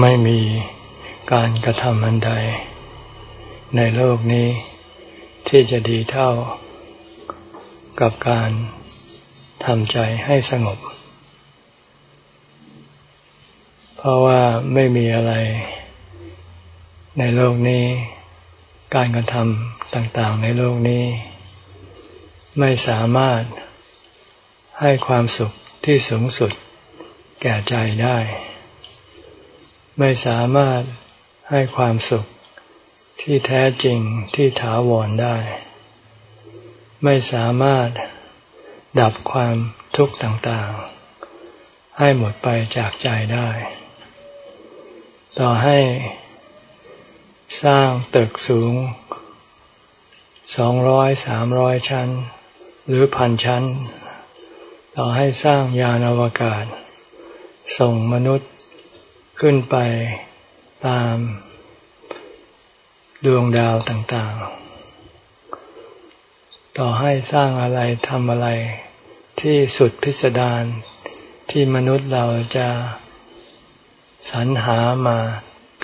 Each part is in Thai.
ไม่มีการกระทำอันใด ในโลกนี้ที่จะดีเท่ากับการทำใจให้สงบ เพราะว่าไม่มีอะไร ในโลกนี้ การกระทำต่างๆ ในโลกนี้ ไม่สามารถให้ความสุขที่สูงสุดแก่ใจได้ ไม่สามารถให้ความสุขที่แท้จริงที่ถาวรได้ ไม่สามารถดับความทุกข์ต่างๆ ให้หมดไปจากใจได้ ต่อให้สร้างตึกสูงสองร้อยสามร้อยชั้น หรือพันชั้น ต่อให้สร้างยานอวกาศ ส่งมนุษย์ ขึ้นไปตามดวงดาวต่างๆ ต่อให้สร้างอะไรทำอะไรที่สุดพิสดารที่มนุษย์เราจะสรรหามา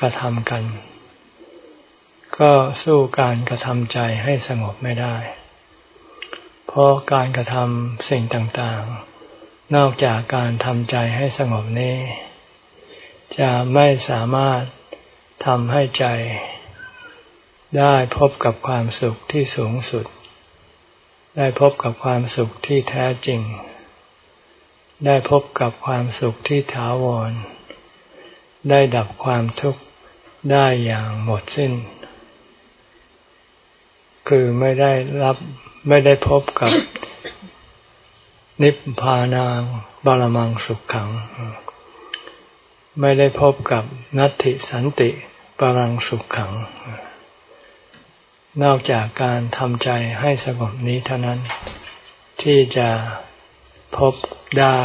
กระทำกัน ก็สู้การกระทำใจให้สงบไม่ได้ เพราะการกระทำสิ่งต่างๆ นอกจากการทำใจให้สงบนี้ จะไม่สามารถทำให้ใจได้พบกับความสุขที่สูงสุด ได้พบกับความสุขที่แท้จริง ได้พบกับความสุขที่ถาวร ได้ดับความทุกข์ได้อย่างหมดสิ้น คือไม่ได้รับไม่ได้พบกับนิพพานาบาลมังสุขขัง ไม่ได้พบกับนัตติสันติบาลังสุขขัง นอกจากการทำใจให้สงบนี้เท่านั้นที่จะพบได้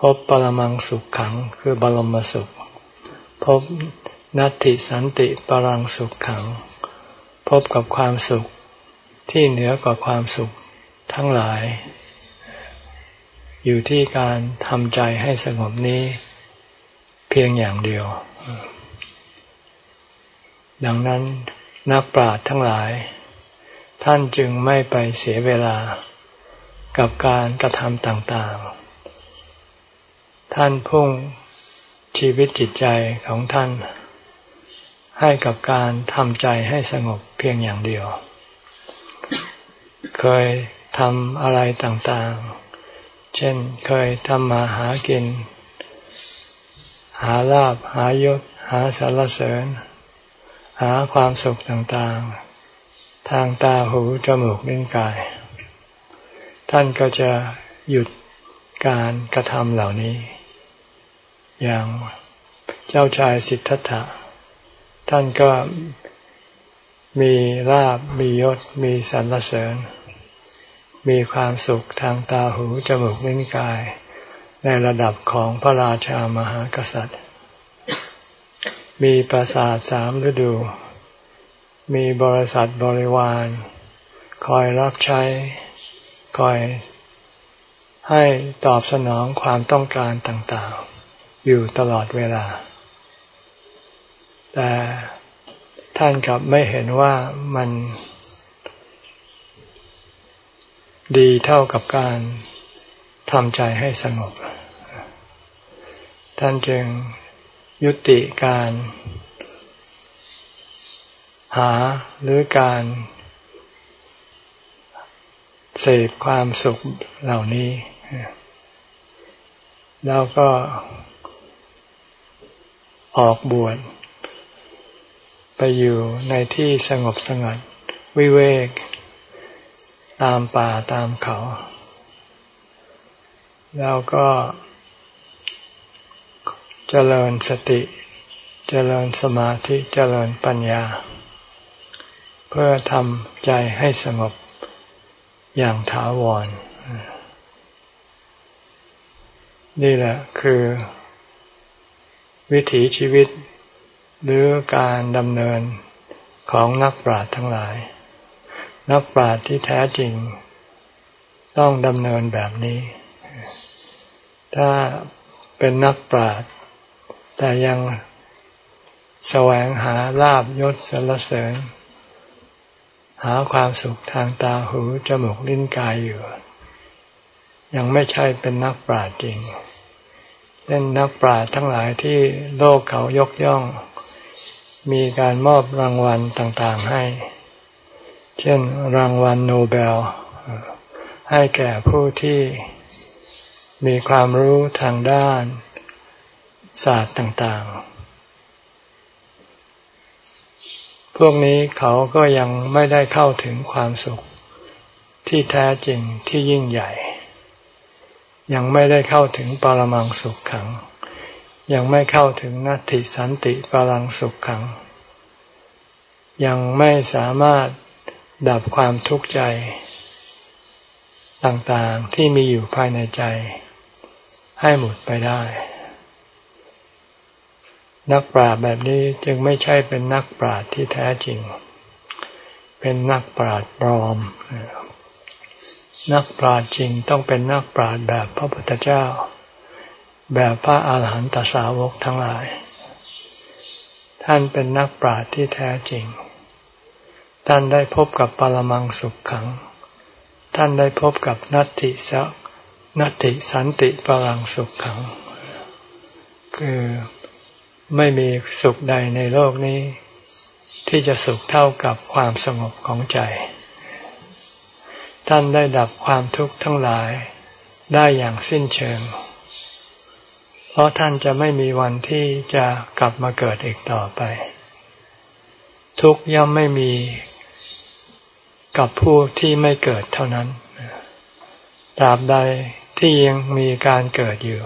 พบปรมังสุขขัง คือบรมสุข พบนัตติสันติปรังสุขขัง พบกับความสุขที่เหนือกว่าความสุขทั้งหลาย อยู่ที่การทำใจให้สงบนี้ เพียงอย่างเดียว ดังนั้นนักปราชญ์ทั้งหลาย ท่านจึงไม่ไปเสียเวลากับการกระทำต่างๆ ท่านพุ่งชีวิตจิตใจของท่าน ให้กับการทำใจให้สงบเพียงอย่างเดียว เคยทำอะไรต่างๆ เช่นเคยทำมาหากิน หาลาบหายศ หาสารเสริญ หาความสุขต่างๆ ทางตาหูจมูกลิ้นกาย ท่านก็จะหยุดการกระทำเหล่านี้ อย่างเจ้าชายสิทธัตถะ ท่านก็มีลาบมียศมีสรรเสริญ มีความสุขทางตาหูจมูกลิ้นกาย ในระดับของพระราชามหากษัตริย์ มีปราสาทสามฤดู มีบริษัทบริวาร คอยรับใช้ คอยให้ตอบสนองความต้องการต่างๆ อยู่ตลอดเวลา แต่ท่านกลับไม่เห็นว่ามัน ดีเท่ากับการทำใจให้สงบ ท่านจึงยุติการหาหรือการเสพความสุขเหล่านี้ แล้วก็ออกบวชไปอยู่ในที่สงบสงัด วิเวก ตามป่าตามเขา แล้วก็เจริญสติเจริญสมาธิเจริญปัญญา เพื่อทำใจให้สงบอย่างถาวร นี่แหละคือ วิถีชีวิตหรือการดำเนินของนักปราชญ์ทั้งหลาย นักปราชญ์ที่แท้จริง ต้องดำเนินแบบนี้ ถ้าเป็นนักปราชญ์แต่ยังแสวงหาลาบยศสรรเสริญ หาความสุขทางตาหูจมูกลิ้นกายอยู่ ยังไม่ใช่เป็นนักปราชญ์จริงเช่นนักปราชญ์ทั้งหลายที่โลกเขายกย่อง มีการมอบรางวัลต่างๆให้ เช่นรางวัลโนเบล ให้แก่ผู้ที่มีความรู้ทางด้านศาสตร์ต่าง ๆ พวกนี้เขาก็ยังไม่ได้เข้าถึงความสุขที่แท้จริงที่ยิ่งใหญ่ ยังไม่ได้เข้าถึงปรมังสุขขัง ยังไม่เข้าถึงนัตติสันติปรังสุขขัง ยังไม่สามารถ ดับความทุกข์ใจต่างๆที่มีอยู่ภายในใจ ให้หมดไปได้ นักปราชญ์แบบนี้จึงไม่ใช่เป็นนักปราชญ์ที่แท้จริง เป็นนักปราชญ์ปลอม นักปราชญ์จริงต้องเป็นนักปราชญ์แบบพระพุทธเจ้า แบบพระอาหารหันตสาวกทั้งหลาย ท่านเป็นนักปราชญ์ที่แท้จริง ท่านได้พบกับปรมังสุขขัง ท่านได้พบกับนัตติสักนัตติสันติปรังสุขขัง คือไม่มีสุขใดในโลกนี้ ที่จะสุขเท่ากับความสงบของใจ ท่านได้ดับความทุกข์ทั้งหลายได้อย่างสิ้นเชิง เพราะท่านจะไม่มีวันที่จะกลับมาเกิดอีกต่อไป ทุกย่อมไม่มี กับผู้ที่ไม่เกิดเท่านั้นตราบใดที่ยังมีการเกิดอยู่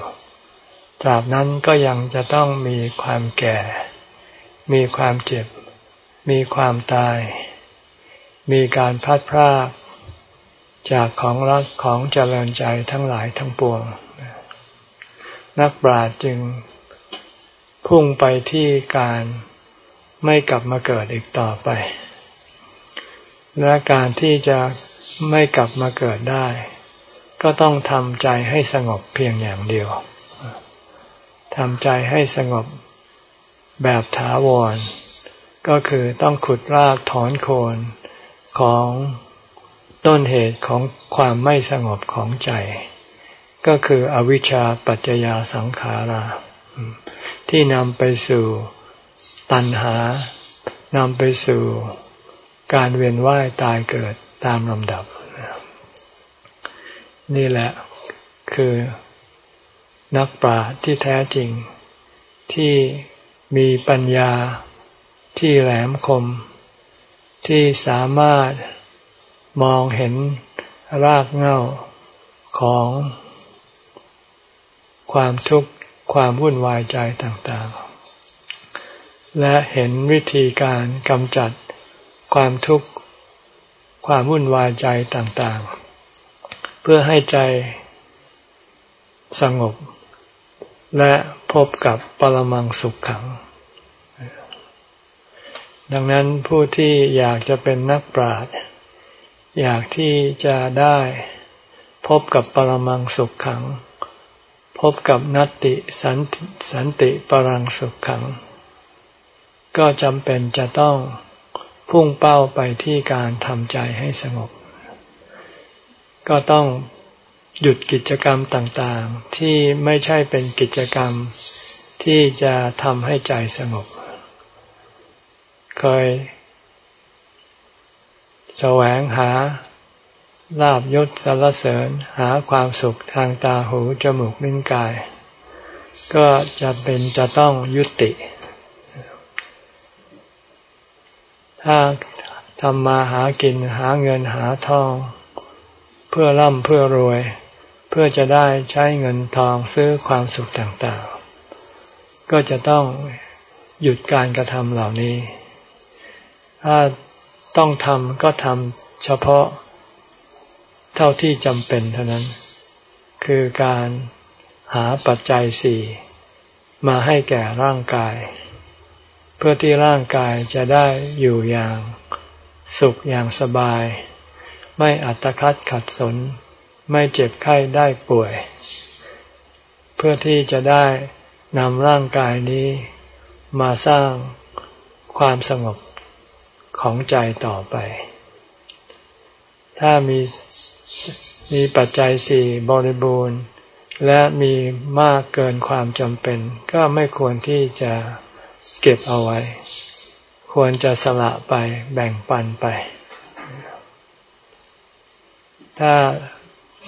ตราบนั้นก็ยังจะต้องมีความแก่ มีความเจ็บ มีความตาย มีการพัดพรากจากของรักของเจริญใจทั้งหลายทั้งปวง นักปราชญ์จึงพุ่งไปที่การไม่กลับมาเกิดอีกต่อไป และการที่จะไม่กลับมาเกิดได้ ก็ต้องทำใจให้สงบเพียงอย่างเดียวทำใจให้สงบแบบถาวร ก็คือต้องขุดรากถอนโคนของต้นเหตุของความไม่สงบของใจ ก็คืออวิชชาปัจจยาสังขาราที่นำไปสู่ตัณหานำไปสู่ การเวียนว่ายตายเกิดตามลำดับ นี่แหละคือนักปราชญ์ที่แท้จริง ที่มีปัญญาที่แหลมคม ที่สามารถมองเห็นรากเหง้าของความทุกข์ความวุ่นวายใจต่างๆ และเห็นวิธีการกำจัด ความทุกข์ความวุ่นวายใจต่างๆ เพื่อให้ใจสงบ และพบกับปรมังสุขขัง ดังนั้นผู้ที่อยากจะเป็นนักปราชญ์อยากที่จะได้พบกับปรมังสุขขัง พบกับนัตติสันติสันติปรังสุขขัง ก็จำเป็นจะต้อง พุ่งเป้าไปที่การทำใจให้สงบ ก็ต้องหยุดกิจกรรมต่างๆ ที่ไม่ใช่เป็นกิจกรรมที่จะทำให้ใจสงบ เคย แสวงหาลาบยศสารเสริญหาความสุขทางตาหูจมูกลิ้นกาย ก็จะเป็นจะต้องยุติ ถ้าทำมาหากินหาเงินหาทอง เพื่อร่ำเพื่อรวย เพื่อจะได้ใช้เงินทองซื้อความสุขต่างๆ ก็จะต้องหยุดการกระทำเหล่านี้ ถ้าต้องทำก็ทำเฉพาะ เท่าที่จำเป็นเท่านั้น คือการหาปัจจัยสี่มาให้แก่ร่างกาย เพื่อที่ร่างกายจะได้อยู่อย่างสุขอย่างสบาย ไม่อัตคัดขัดสน ไม่เจ็บไข้ได้ป่วยพพื่อที่จะได้นำร่างกายนี้มาสร้างความสงบของใจต่อไป ถ้ามีมีปัจจัยสี่บริบูรณ์ และมีมากเกินความจำเป็น ก็ไม่ควรที่จะ เก็บเอาไว้ ควรจะสละไปแบ่งปันไป ถ้า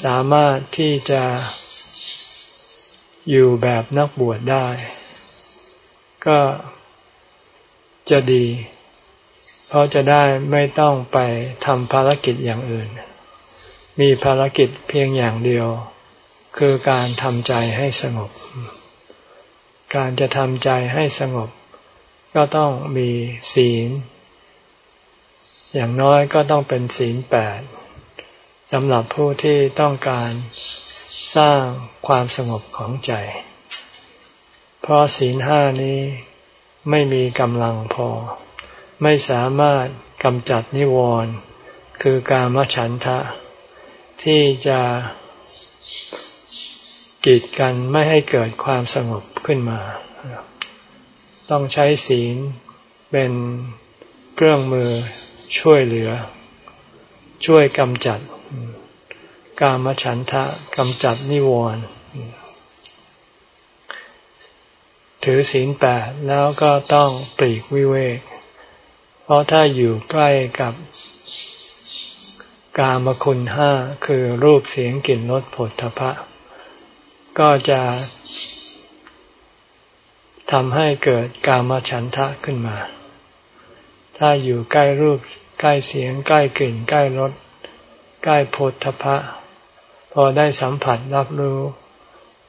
สามารถที่จะอยู่แบบนักบวชได้ ก็จะดี เพราะจะได้ไม่ต้องไปทำภารกิจอย่างอื่น มีภารกิจเพียงอย่างเดียว คือการทำใจให้สงบ การจะทำใจให้สงบ ก็ต้องมีศีล อย่างน้อยก็ต้องเป็นศีลแปดสำหรับผู้ที่ต้องการสร้างความสงบของใจ เพราะศีลห้านี้ไม่มีกำลังพอ ไม่สามารถกำจัดนิวรณ์คือการมฉันทะ ที่จะกีดกันไม่ให้เกิดความสงบขึ้นมา ต้องใช้ศีลเป็นเครื่องมือช่วยเหลือ ช่วยกำจัด กามฉันทะกำจัดนิวรณ์ถือศีลแปดแล้วก็ต้องปลีกวิเวก เพราะถ้าอยู่ใกล้กับกามคุณห้าคือรูปเสียงกลิ่นรสผลทพะ ก็จะ ทำให้เกิดกามฉันทะขึ้นมา ถ้าอยู่ใกล้รูปใกล้เสียง ใกล้กลิ่น ใกล้รสใกล้โพธพะ พอได้สัมผัสรับรู้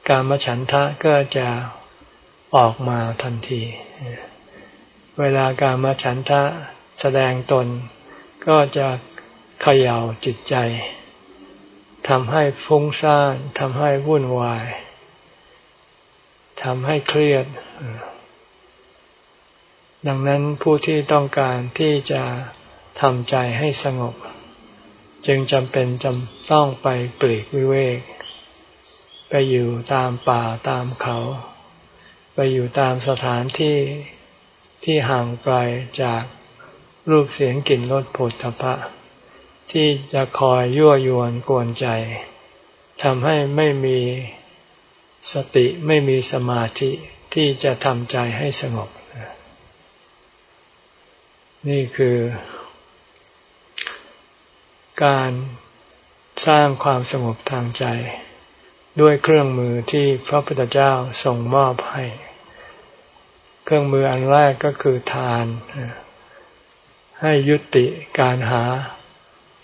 การมฉันทะก็จะออกมาทันที เวลาการมฉันทะแสดงตนก็จะเขย่าจิตใจทำให้ฟุ้งซ่านทำให้วุ่นวาย ทำให้เครียด ดังนั้นผู้ที่ต้องการที่จะทำใจให้สงบ จึงจำเป็นจำต้องไปปลีกวิเวก ไปอยู่ตามป่าตามเขา ไปอยู่ตามสถานที่ที่ห่างไกลจากรูปเสียงกลิ่นรสผลทพะ ที่จะคอยยั่วยวนกวนใจทำให้ไม่มี สติไม่มีสมาธิที่จะทำใจให้สงบ นี่คือ การสร้างความสงบทางใจ ด้วยเครื่องมือที่พระพุทธเจ้าทรงมอบให้ เครื่องมืออันแรกก็คือทาน ให้ยุติการหา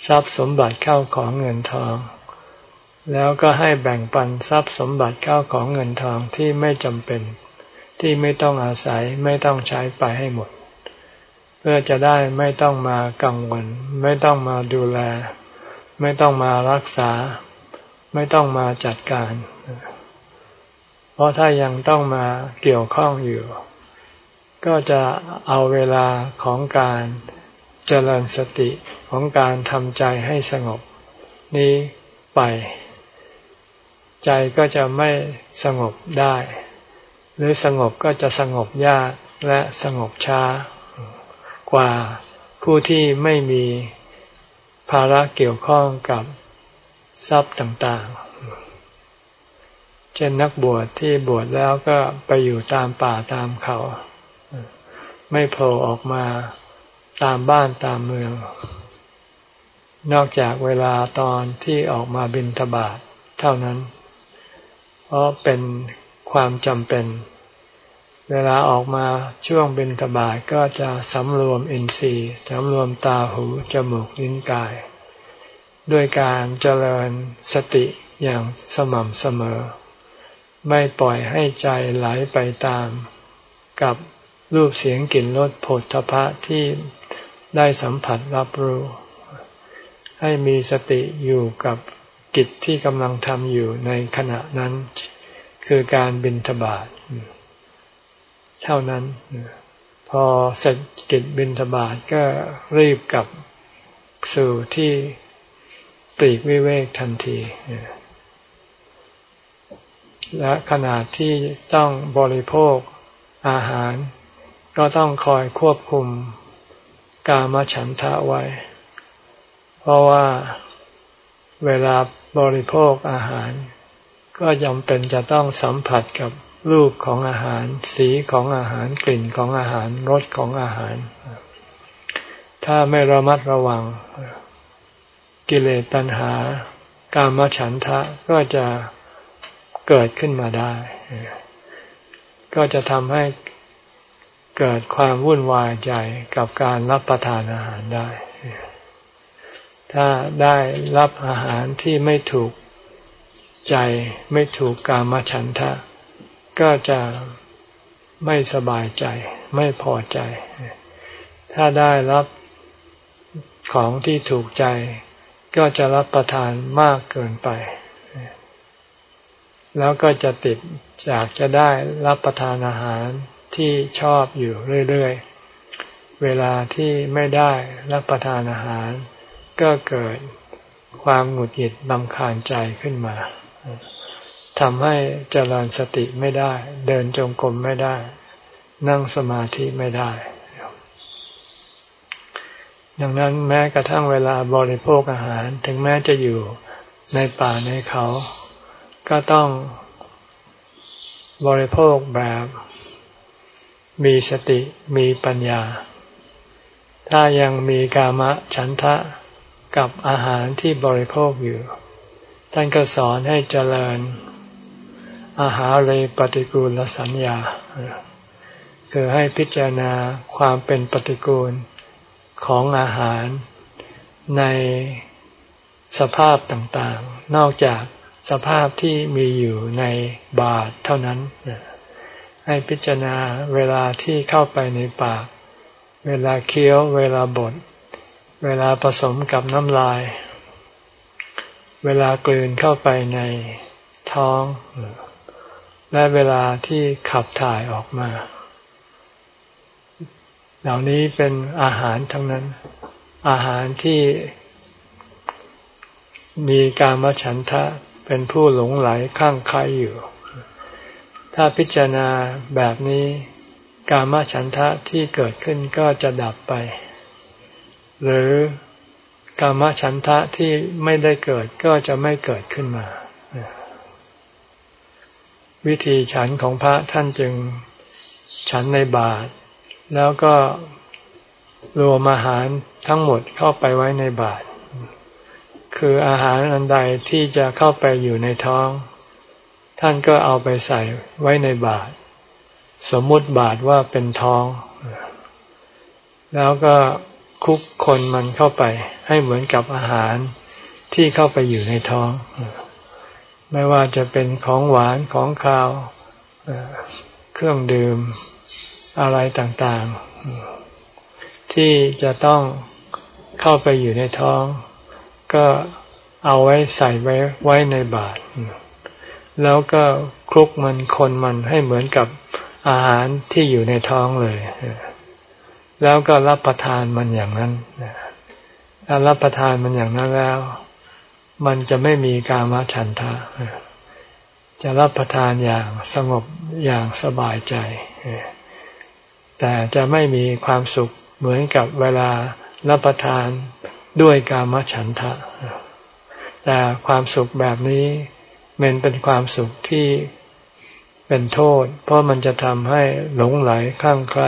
ทรัพย์สมบัติเข้าของเงินทอง แล้วก็ให้แบ่งปันทรัพย์สมบัติเข้าของเงินทองที่ไม่จำเป็น ที่ไม่ต้องอาศัยไม่ต้องใช้ไปให้หมด เพื่อจะได้ไม่ต้องมากังวล ไม่ต้องมาดูแล ไม่ต้องมารักษา ไม่ต้องมาจัดการ เพราะถ้ายังต้องมาเกี่ยวข้องอยู่ ก็จะเอาเวลาของการเจริญสติของการทำใจให้สงบ นี้ไป ใจก็จะไม่สงบได้ หรือสงบก็จะสงบยากและสงบช้า กว่าผู้ที่ไม่มีภาระเกี่ยวข้องกับทรัพย์ต่างๆ เช่นนักบวชที่บวชแล้วก็ไปอยู่ตามป่าตามเขา ไม่โผล่ออกมาตามบ้านตามเมือง นอกจากเวลาตอนที่ออกมาบินทบาทเท่านั้น เพราะเป็นความจำเป็น เวลาออกมาช่วงบินทบาทก็จะสำรวมอินทรีย์สำรวมตาหูจมูกลิ้นกาย ด้วยการเจริญสติอย่างสม่ำเสมอ ไม่ปล่อยให้ใจไหลไปตาม กับรูปเสียงกลิ่นรสผลทพะที่ได้สัมผัสรับรู้ ให้มีสติอยู่กับ กิจที่กำลังทำอยู่ในขณะนั้น คือการบินทบาทเท่านั้น พอเสร็จกิจบินทบาทก็รีบกลับสู่ที่ปีกวิเวกทันที และขณะที่ต้องบริโภคอาหาร ก็ต้องคอยควบคุมกามฉันทะไว้ เพราะว่าเวลา บริโภคอาหาร ก็ยำเป็นจะต้องสัมผัสกับรูปของอาหาร สีของอาหารกลิ่นของอาหารรสของอาหาร ถ้าไม่ระมัดระวัง กิเลสตัณหา การมฉันทะก็จะเกิดขึ้นมาได้ ก็จะทำให้เกิดความวุ่นวายใจกับการรับประทานอาหารได้ ถ้าได้รับอาหารที่ไม่ถูกใจไม่ถูกกามฉันทะ ก็จะไม่สบายใจ ไม่พอใจ ถ้าได้รับของที่ถูกใจ ก็จะรับประทานมากเกินไป แล้วก็จะติดจากจะได้รับประทานอาหารที่ชอบอยู่เรื่อย ๆ เวลาที่ไม่ได้รับประทานอาหาร ก็เกิดความหงุดหงิดลำคาญใจขึ้นมาทำให้เจริญสติไม่ได้ เดินจงกรมไม่ได้ นั่งสมาธิไม่ได้ ดังนั้นแม้กระทั่งเวลาบริโภคอาหาร ถึงแม้จะอยู่ในป่าในเขา ก็ต้องบริโภคแบบ มีสติมีปัญญา ถ้ายังมีกามะฉันทะ กับอาหารที่บริโภคอยู่ ท่านก็สอนให้เจริญ อาหารเลยปฏิกูลสัญญา คือให้พิจารณาความเป็นปฏิกูลของอาหารในสภาพต่างๆ นอกจากสภาพที่มีอยู่ในบาทเท่านั้น ให้พิจารณาเวลาที่เข้าไปในปาก เวลาเคี้ยว เวลาบด เวลาผสมกับน้ำลาย เวลากลืนเข้าไปในท้อง และเวลาที่ขับถ่ายออกมา เหล่านี้เป็นอาหารทั้งนั้น อาหารที่มีการมฉันทะเป็นผู้หลงไหลข้างใครอยู่ ถ้าพิจารณาแบบนี้ การมฉันทะที่เกิดขึ้นก็จะดับไป หรือกามฉันทะที่ไม่ได้เกิดก็จะไม่เกิดขึ้นมา วิธีฉันของพระท่านจึงฉันในบาตรแล้วก็รวมอาหารทั้งหมดเข้าไปไว้ในบาตรคืออาหารอันใดที่จะเข้าไปอยู่ในท้อง ท่านก็เอาไปใส่ไว้ในบาตรสมมุติบาตรว่าเป็นท้อง แล้วก็ คุกคนมันเข้าไป ให้เหมือนกับอาหารที่เข้าไปอยู่ในท้อง ไม่ว่าจะเป็นของหวานของคาว เครื่องดื่มอะไรต่างๆ ที่จะต้องเข้าไปอยู่ในท้อง ก็เอาไว้ใส่ไว้ไว้ในบาตรแล้วก็คลุกมันคนมันให้เหมือนกับอาหารที่อยู่ในท้องเลย แล้วก็รับประทานมันอย่างนั้นถ้ารับประทานมันอย่างนั้นแล้ว มันจะไม่มีกามฉันทะจะรับประทานอย่างสงบอย่างสบายใจ แต่จะไม่มีความสุขเหมือนกับเวลารับประทานด้วยกามฉันทะ แต่ความสุขแบบนี้มันเป็นความสุขที่เป็นโทษ เพราะมันจะทำให้หลงไหลข้างใคร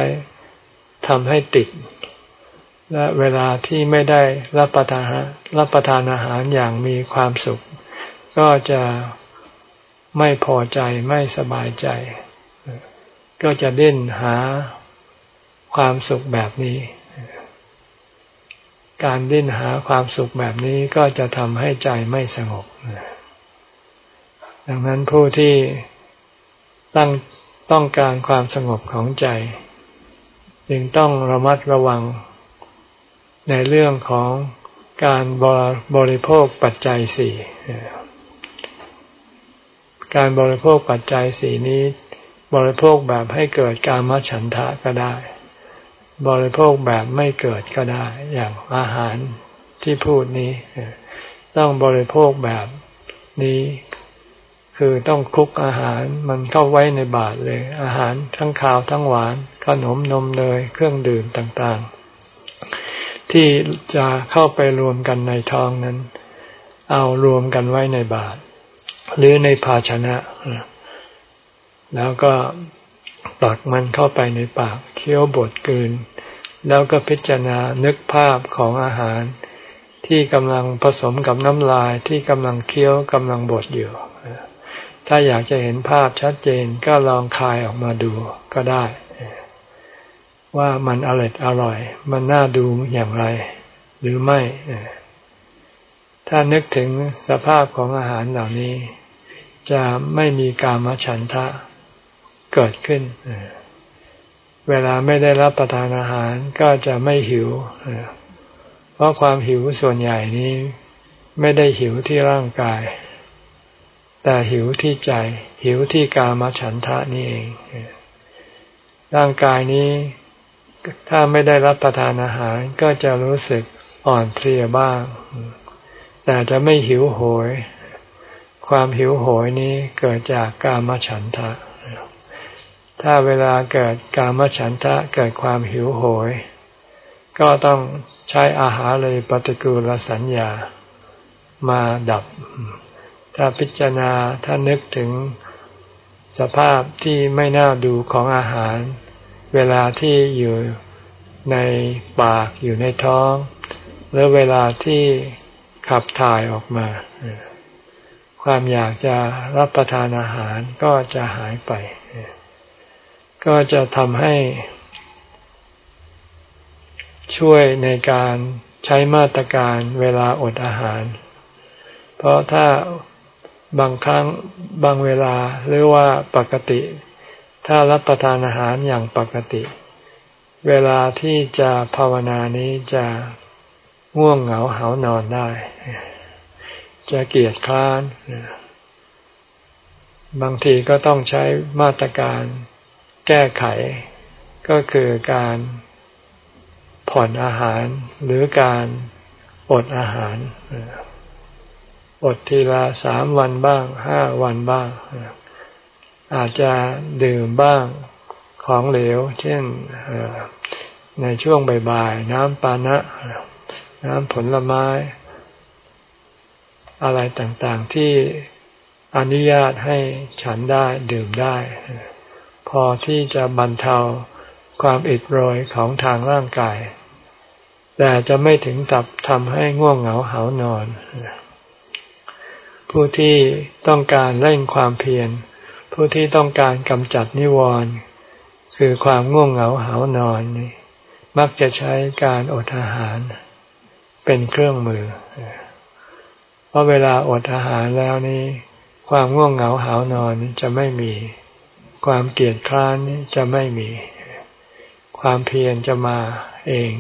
ทำให้ติด และเวลาที่ไม่ได้รับประทานรับประทานอาหารอย่างมีความสุข ก็จะไม่พอใจไม่สบายใจ ก็จะดิ้นหาความสุขแบบนี้ การดิ้นหาความสุขแบบนี้ก็จะทำให้ใจไม่สงบ ดังนั้นผู้ที่ตั้งต้องการความสงบของใจ จึงต้องระมัดระวัง ในเรื่องของการบริโภคปัจจัยสี่การบริโภคปัจจัยสี่นี้ บริโภคแบบให้เกิดการมัฉันทะก็ได้ บริโภคแบบไม่เกิดก็ได้ อย่างอาหารที่พูดนี้ ต้องบริโภคแบบนี้ คือต้องคลุกอาหารมันเข้าไว้ในบาตรเลย อาหารทั้งข้าวทั้งหวานขนมนมเนยเครื่องดื่มต่างๆ ที่จะเข้าไปรวมกันในท้องนั้น เอารวมกันไว้ในบาตรหรือในภาชนะ แล้วก็ตักมันเข้าไปในปากเคี้ยวบดกืน แล้วก็พิจารณานึกภาพของอาหาร ที่กำลังผสมกับน้ำลายที่กำลังเคี้ยวกำลังบดอยู่ ถ้าอยากจะเห็นภาพชัดเจนก็ลองคายออกมาดูก็ได้ ว่ามันอร่อยอร่อย มันน่าดูอย่างไร หรือไม่ ถ้านึกถึงสภาพของอาหารเหล่านี้ จะไม่มีกามฉันทะเกิดขึ้น เวลาไม่ได้รับประทานอาหารก็จะไม่หิว เพราะความหิวส่วนใหญ่นี้ ไม่ได้หิวที่ร่างกาย แต่หิวที่ใจ หิวที่กามฉันทะนี่เอง ร่างกายนี้ถ้าไม่ได้รับประทานอาหารก็จะรู้สึกอ่อนเพลียบ้าง แต่จะไม่หิวโหย ความหิวโหยนี้เกิดจากกามฉันทะ ถ้าเวลาเกิดกามฉันทะเกิดความหิวโหย ก็ต้องใช้อาหารเลยปฏิกูลสัญญามาดับ ถ้าพิจารณาถ้านึกถึงสภาพที่ไม่น่าดูของอาหาร เวลาที่อยู่ในปากอยู่ในท้อง หรือเวลาที่ขับถ่ายออกมา ความอยากจะรับประทานอาหารก็จะหายไป ก็จะทำให้ ช่วยในการใช้มาตรการเวลาอดอาหาร เพราะถ้า บางครั้งบางเวลาหรือว่าปกติ ถ้ารับประทานอาหารอย่างปกติ เวลาที่จะภาวนานี้จะง่วงเหงาเหานอนได้ จะเกียดคร้าน บางทีก็ต้องใช้มาตรการแก้ไข ก็คือการผ่อนอาหารหรือการอดอาหาร อดทีละสามวันบ้างห้าวันบ้าง อาจจะดื่มบ้างของเหลว เช่นในช่วงบ่ายๆน้ำปานะ น้ำผลไม้ อะไรต่างๆที่อนุญาตให้ฉันได้ดื่มได้ พอที่จะบรรเทาความอิดโรยของทางร่างกาย แต่จะไม่ถึงกับทำให้ง่วงเหงาเหานอน ผู้ที่ต้องการเร่งความเพียร ผู้ที่ต้องการกำจัดนิวรณ์คือความง่วงเหงาหานอนนี่มักจะใช้การอดอาหารเป็นเครื่องมือ เพราะเวลาอดอาหารแล้วนี่ความง่วงเหงาหานอนจะไม่มี ความเกลียดคร้านจะไม่มี ความเพียรจะมาเอง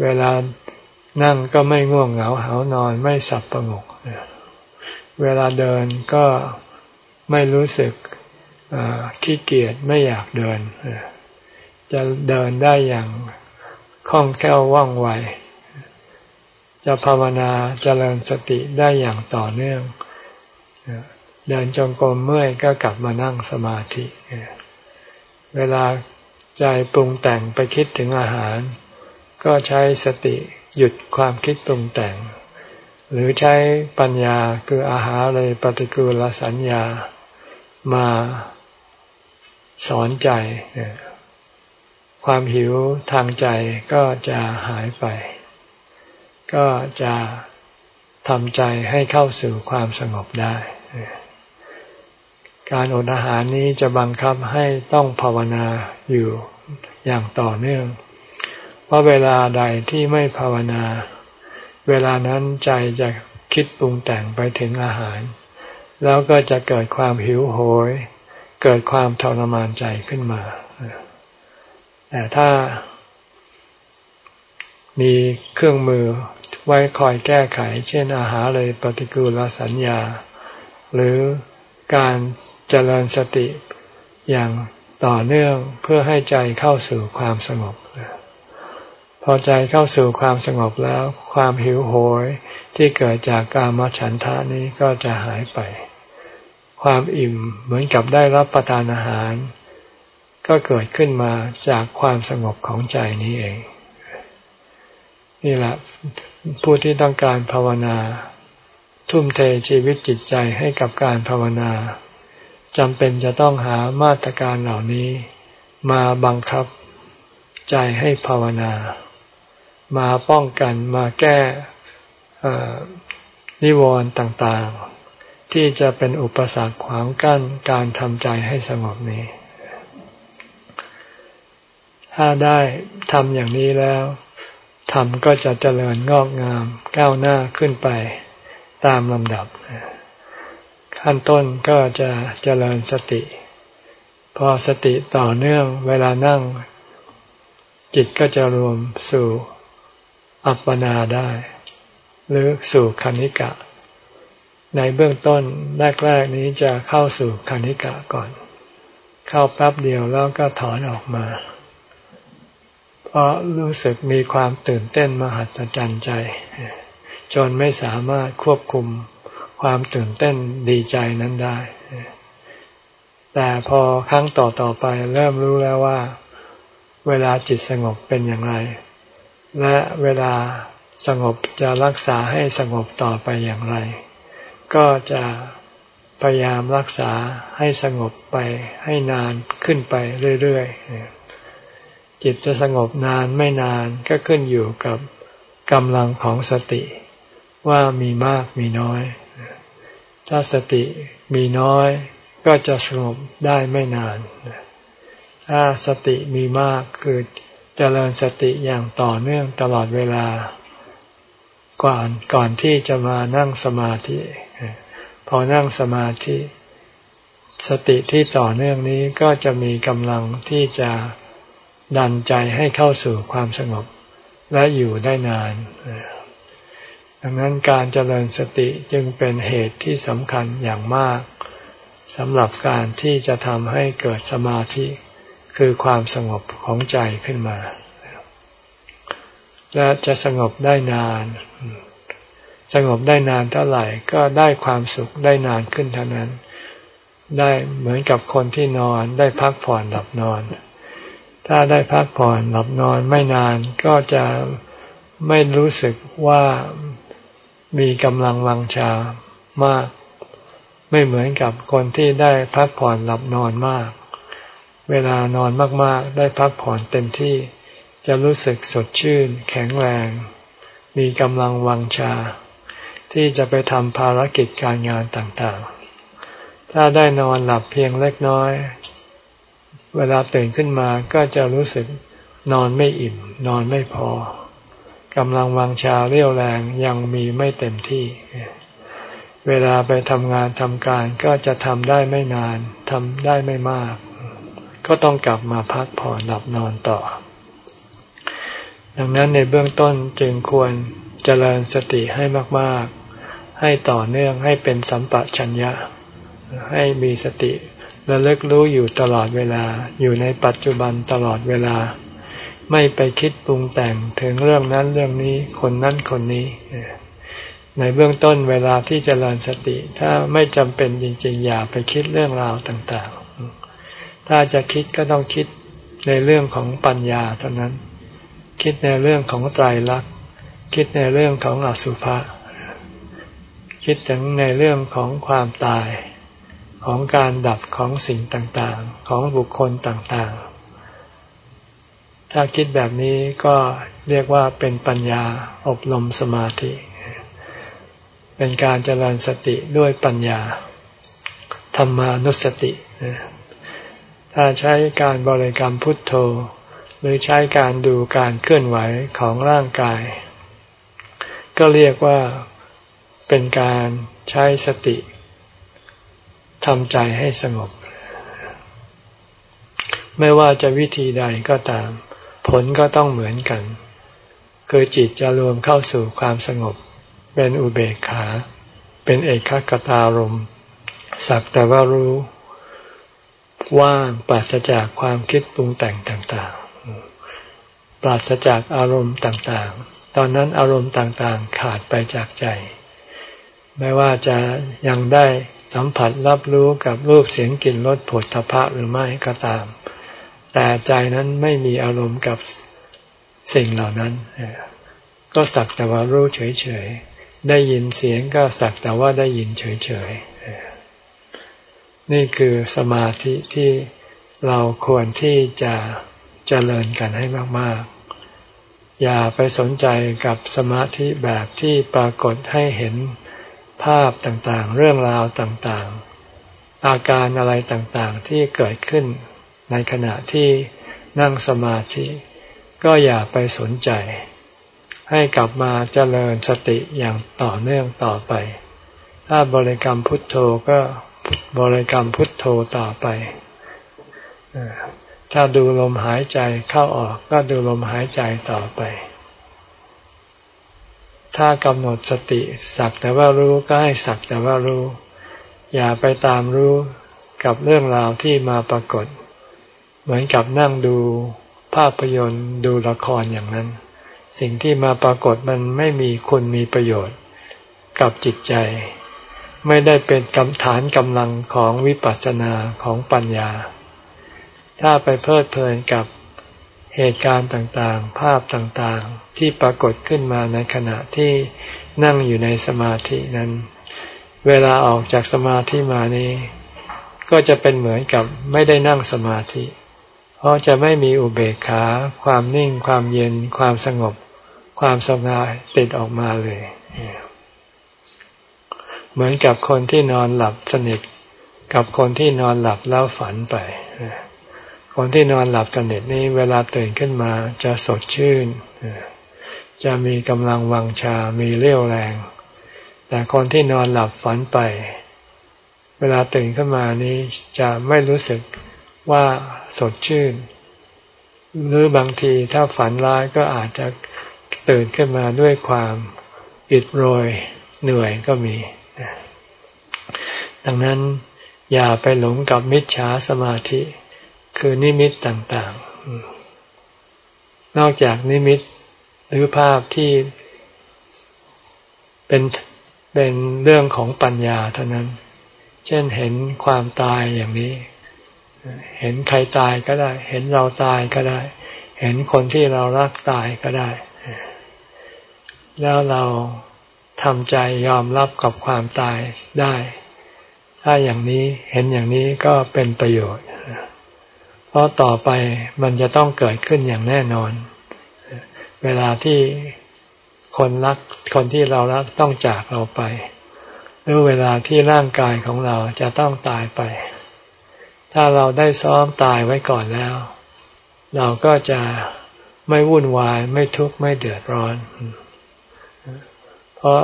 เวลานั่งก็ไม่ง่วงเหงาหานอนไม่สับประงก เวลาเดินก็ไม่รู้สึกขี้เกียจไม่อยากเดิน จะเดินได้อย่างคล่องแคล่วว่องไว จะภาวนาจเจริญสติได้อย่างต่อเนื่อง เดินจงกรมเมื่อยก็กลับมานั่งสมาธิ เวลาใจปรุงแต่งไปคิดถึงอาหาร ก็ใช้สติหยุดความคิดปรุงแต่ง หรือใช้ปัญญาคืออาหารเลยปฏิกูลสัญญามาสอนใจ ความหิวทางใจก็จะหายไป ก็จะทำใจให้เข้าสู่ความสงบได้ การอดอาหารนี้จะบังคับให้ต้องภาวนาอยู่อย่างต่อเนื่อง เพราะเวลาใดที่ไม่ภาวนา เวลานั้นใจจะคิดปรุงแต่งไปถึงอาหาร แล้วก็จะเกิดความหิวโหย เกิดความทรมานใจขึ้นมา แต่ถ้ามีเครื่องมือไว้คอยแก้ไข เช่นอาหารเลยปฏิกูลสัญญา หรือการเจริญสติอย่างต่อเนื่องเพื่อให้ใจเข้าสู่ความสงบพ อใจเข้าสู่ความสงบแล้ว ความหิวโหยที่เกิดจากการมฉันทะนี้ก็จะหายไป ความอิ่มเหมือนกับได้รับประทานอาหาร ก็เกิดขึ้นมาจากความสงบของใจนี้เอง นี่แหละผู้ที่ต้องการภาวนา ทุ่มเทชีวิตจิตใจให้กับการภาวนาจำเป็นจะต้องหามาตรการเหล่านี้ มาบังคับใจให้ภาวนา มาป้องกันมาแก้นิวรณ์ต่างๆ ที่จะเป็นอุปสรรคขวางกั้นการทำใจให้สงบนี้ ถ้าได้ทำอย่างนี้แล้วธรรมก็จะเจริญงอกงามก้าวหน้าขึ้นไปตามลำดับ ขั้นต้นก็จะเจริญสติ พอสติต่อเนื่องเวลานั่ง จิตก็จะรวมสู่ อัปปนาได้ หรือสู่คณิกะ ในเบื้องต้นแรกๆนี้จะเข้าสู่คณิกะก่อน เข้าแป๊บเดียวแล้วก็ถอนออกมา เพราะรู้สึกมีความตื่นเต้นมหัศจรรย์ใจ จนไม่สามารถควบคุมความตื่นเต้นดีใจนั้นได้ แต่พอครั้งต่อต่อไปเริ่มรู้แล้วว่า เวลาจิตสงบเป็นอย่างไร และเวลาสงบจะรักษาให้สงบต่อไปอย่างไร ก็จะพยายามรักษาให้สงบไปให้นานขึ้นไปเรื่อยๆ จิตจะสงบนานไม่นานก็ขึ้นอยู่กับกำลังของสติว่ามีมากมีน้อย ถ้าสติมีน้อยก็จะสงบได้ไม่นาน ถ้าสติมีมากคือ เจริญสติอย่างต่อเนื่องตลอดเวลา ก่อนก่อนที่จะมานั่งสมาธิ พอนั่งสมาธิ สติที่ต่อเนื่องนี้ก็จะมีกำลังที่จะดันใจให้เข้าสู่ความสงบและอยู่ได้นาน ดังนั้นการเจริญสติจึงเป็นเหตุที่สำคัญอย่างมากสำหรับการที่จะทำให้เกิดสมาธิ คือความสงบของใจขึ้นมา และจะสงบได้นาน สงบได้นานเท่าไหร่ก็ได้ความสุขได้นานขึ้นเท่านั้น ได้เหมือนกับคนที่นอนได้พักผ่อนหลับนอน ถ้าได้พักผ่อนหลับนอนไม่นานก็จะไม่รู้สึกว่ามีกำลังวังชามาก ไม่เหมือนกับคนที่ได้พักผ่อนหลับนอนมาก เวลานอนมากๆ ได้พักผ่อนเต็มที่ จะรู้สึกสดชื่น แข็งแรง มีกำลังวังชา ที่จะไปทำภารกิจการงานต่างๆ ถ้าได้นอนหลับเพียงเล็กน้อย เวลาตื่นขึ้นมาก็จะรู้สึกนอนไม่อิ่ม นอนไม่พอกำลังวังชาเรี่ยวแรงยังมีไม่เต็มที่ เวลาไปทำงานทำการก็จะทำได้ไม่นานทำได้ไม่มาก ก็ต้องกลับมาพักผ่อนหลับนอนต่อ ดังนั้นในเบื้องต้นจึงควรเจริญสติให้มาก ๆ ให้ต่อเนื่องให้เป็นสัมปชัญญะ ให้มีสติระลึกรู้อยู่ตลอดเวลาอยู่ในปัจจุบันตลอดเวลา ไม่ไปคิดปรุงแต่งถึงเรื่องนั้นเรื่องนี้คนนั้นคนนี้ ในเบื้องต้นเวลาที่จเจริญสติ ถ้าไม่จำเป็นจริงๆ อย่าไปคิดเรื่องราวต่างๆ ถ้าจะคิดก็ต้องคิดในเรื่องของปัญญาเท่านั้น คิดในเรื่องของไตรลักษณ์ คิดในเรื่องของอสุภะ คิดถึงในเรื่องของความตาย ของการดับของสิ่งต่างๆ ของบุคคลต่างๆ ถ้าคิดแบบนี้ก็เรียกว่าเป็นปัญญาอบรมสมาธิ เป็นการเจริญสติด้วยปัญญา ธรรมานุสติ ถ้าใช้การบริกรรมพุทโธ หรือใช้การดูการเคลื่อนไหวของร่างกาย ก็เรียกว่าเป็นการใช้สติทำใจให้สงบ ไม่ว่าจะวิธีใดก็ตาม ผลก็ต้องเหมือนกัน คือจิตจะรวมเข้าสู่ความสงบ เป็นอุเบกขา เป็นเอกคตารมสักแต่ว่ารู้ ว่างปราศจากความคิดปรุงแต่งต่างๆ ปราศจากอารมณ์ต่างๆ ตอนนั้นอารมณ์ต่างๆขาดไปจากใจ ไม่ว่าจะยังได้สัมผัสรับรู้กับรูปเสียงกลิ่นรสผลทพะหรือไม่ก็ตาม แต่ใจนั้นไม่มีอารมณ์กับสิ่งเหล่านั้น ก็สักแต่ว่ารู้เฉยๆ ได้ยินเสียงก็สักแต่ว่าได้ยินเฉยๆ นี่คือสมาธิที่เราควรที่จะเจริญกันให้มาก ๆ อย่าไปสนใจกับสมาธิแบบที่ปรากฏให้เห็นภาพต่างๆ เรื่องราวต่างๆ อาการอะไรต่างๆที่เกิดขึ้นในขณะที่นั่งสมาธิ ก็อย่าไปสนใจ ให้กลับมาเจริญสติอย่างต่อเนื่องต่อไป ถ้าบริกรรมพุทโธก็บริกรรมพุทโธต่อไป ถ้าดูลมหายใจเข้าออกก็ดูลมหายใจต่อไป ถ้ากำหนดสติสักแต่ว่ารู้ก็ให้สักแต่ว่ารู้ อย่าไปตามรู้กับเรื่องราวที่มาปรากฏ เหมือนกับนั่งดูภาพยนตร์ดูละครอย่างนั้น สิ่งที่มาปรากฏมันไม่มีคุณมีประโยชน์กับจิตใจ ไม่ได้เป็นกำฐานกำลังของวิปัสสนาของปัญญา ถ้าไปเพลิดเพลินกับเหตุการณ์ต่างๆ ภาพต่างๆ ที่ปรากฏขึ้นมาในขณะที่นั่งอยู่ในสมาธินั้น เวลาออกจากสมาธิมานี้ ก็จะเป็นเหมือนกับไม่ได้นั่งสมาธิ เพราะจะไม่มีอุเบกขา ความนิ่ง ความเย็น ความสงบ ความสงบติดออกมาเลย เหมือนกับคนที่นอนหลับสนิท กับคนที่นอนหลับแล้วฝันไป คนที่นอนหลับสนิทนี้เวลาตื่นขึ้นมาจะสดชื่น จะมีกำลังวังชา มีเรี่ยวแรง แต่คนที่นอนหลับฝันไป เวลาตื่นขึ้นมานี้จะไม่รู้สึกว่าสดชื่น หรือบางทีถ้าฝันร้ายก็อาจจะตื่นขึ้นมาด้วยความอิดโรยเหนื่อยก็มี ดังนั้นอย่าไปหลงกับมิจฉาสมาธิ คือนิมิตต่างๆ นอกจากนิมิตหรือภาพที่เป็นเป็นเรื่องของปัญญาเท่านั้น เช่นเห็นความตายอย่างนี้ เห็นใครตายก็ได้ เห็นเราตายก็ได้ เห็นคนที่เรารักตายก็ได้ แล้วเราทำใจยอมรับกับความตายได้ ถ้าอย่างนี้เห็นอย่างนี้ก็เป็นประโยชน์ เพราะต่อไปมันจะต้องเกิดขึ้นอย่างแน่นอน เวลาที่คนรักคนที่เรารักต้องจากเราไป หรือเวลาที่ร่างกายของเราจะต้องตายไป ถ้าเราได้ซ้อมตายไว้ก่อนแล้ว เราก็จะไม่วุ่นวายไม่ทุกข์ไม่เดือดร้อน เพราะ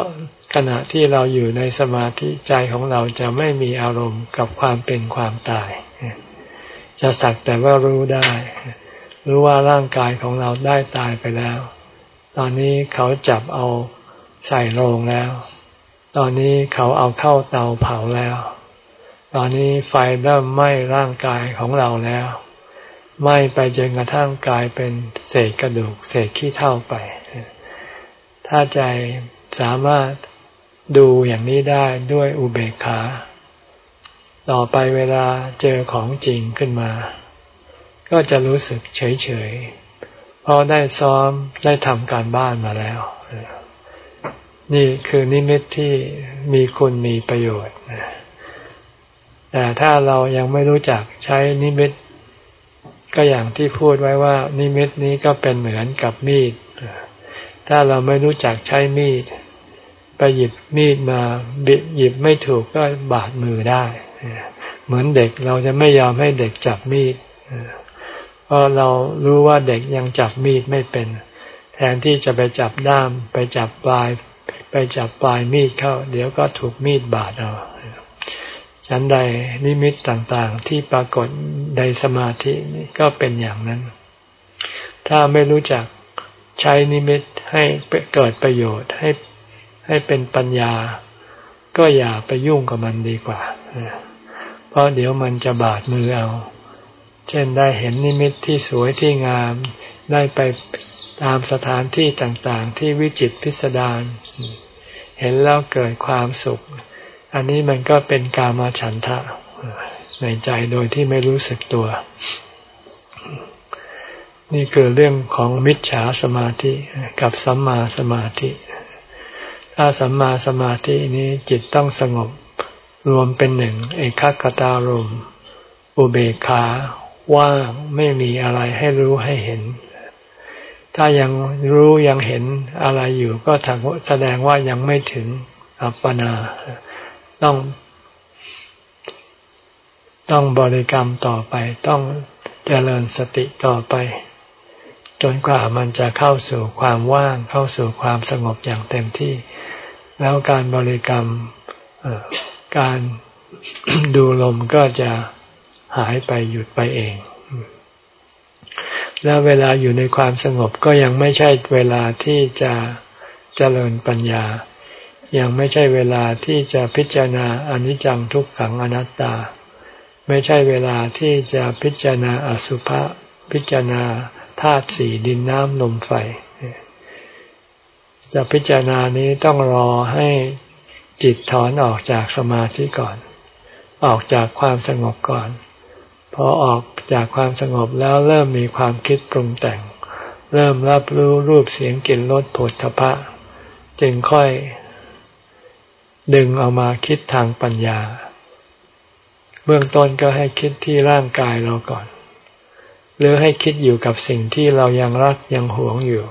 ขณะที่เราอยู่ในสมาธิใจของเราจะไม่มีอารมณ์กับความเป็นความตาย จะสักแต่ว่ารู้ได้ รู้ว่าร่างกายของเราได้ตายไปแล้ว ตอนนี้เขาจับเอาใส่โรงแล้ว ตอนนี้เขาเอาเข้าเตาเผาแล้ว ตอนนี้ไฟเริ่มไหม้ร่างกายของเราแล้วไหม้ไปจนกระทั่งกลายเป็นเศษกระดูก เศษขี้เท่าไป ถ้าใจ สามารถดูอย่างนี้ได้ด้วยอุเบกขา ต่อไปเวลาเจอของจริงขึ้นมา ก็จะรู้สึกเฉยๆเพราะได้ซ้อมได้ทำการบ้านมาแล้ว นี่คือนิมิตที่มีคุณมีประโยชน์แต่ถ้าเรายังไม่รู้จักใช้นิมิต ก็อย่างที่พูดไว้ว่า นิมิตนี้ก็เป็นเหมือนกับมีด ถ้าเราไม่รู้จักใช้มีด ไปหยิบมีดมาบิหยิบไม่ถูกก็บาดมือได้ เหมือนเด็กเราจะไม่ยอมให้เด็กจับมีดเพราะเรารู้ว่าเด็กยังจับมีดไม่เป็น แทนที่จะไปจับด้ามไปจับปลาย ไปจับปลายมีดเข้า เดี๋ยวก็ถูกมีดบาดเอาฉันใดนิมิตต่างๆ ที่ปรากฏในสมาธินี่ก็เป็นอย่างนั้น ถ้าไม่รู้จักใช้นิมิตให้เกิดประโยชน์ให้ ให้เป็นปัญญา ก็อย่าไปยุ่งกับมันดีกว่า เพราะเดี๋ยวมันจะบาดมือเอา เช่นได้เห็นนิมิตที่สวยที่งาม ได้ไปตามสถานที่ต่างๆ ที่วิจิตพิสดาร เห็นแล้วเกิดความสุข อันนี้มันก็เป็นกามาฉันทะในใจโดยที่ไม่รู้สึกตัว นี่คือเรื่องของมิจฉาสมาธิกับสัมมาสมาธิ ถ้าสัมมาสมาธินี้จิตต้องสงบรวมเป็นหนึ่ง เอกคตารมอุเบกขาว่างไม่มีอะไรให้รู้ให้เห็น ถ้ายังรู้ยังเห็นอะไรอยู่ก็แสดงว่ายังไม่ถึงอัปปนา ต้อง ต้องบริกรรมต่อไป ต้องเจริญสติต่อไป จนกว่ามันจะเข้าสู่ความว่างเข้าสู่ความสงบอย่างเต็มที่ แล้วการบริกรรมการดูลมก็จะหายไปหยุดไปเอง แล้วเวลาอยู่ในความสงบก็ยังไม่ใช่เวลาที่จะเจริญปัญญา ยังไม่ใช่เวลาที่จะพิจารณาอนิจจังทุกขังอนัตตา ไม่ใช่เวลาที่จะพิจารณาอสุภะพิจารณาธาตุสี่ดินน้ำลมไฟ จะพิจารณานี้ต้องรอให้จิตถอนออกจากสมาธิก่อน ออกจากความสงบก่อน พอออกจากความสงบแล้วเริ่มมีความคิดปรุงแต่ง เริ่มรับรู้รูปเสียงกลิ่นรสผลทพะ จึงค่อย ดึงเอามาคิดทางปัญญา เบื้องต้นก็ให้คิดที่ร่างกายเราก่อน หรือให้คิดอยู่กับสิ่งที่เรายังรักยังหวงอยู่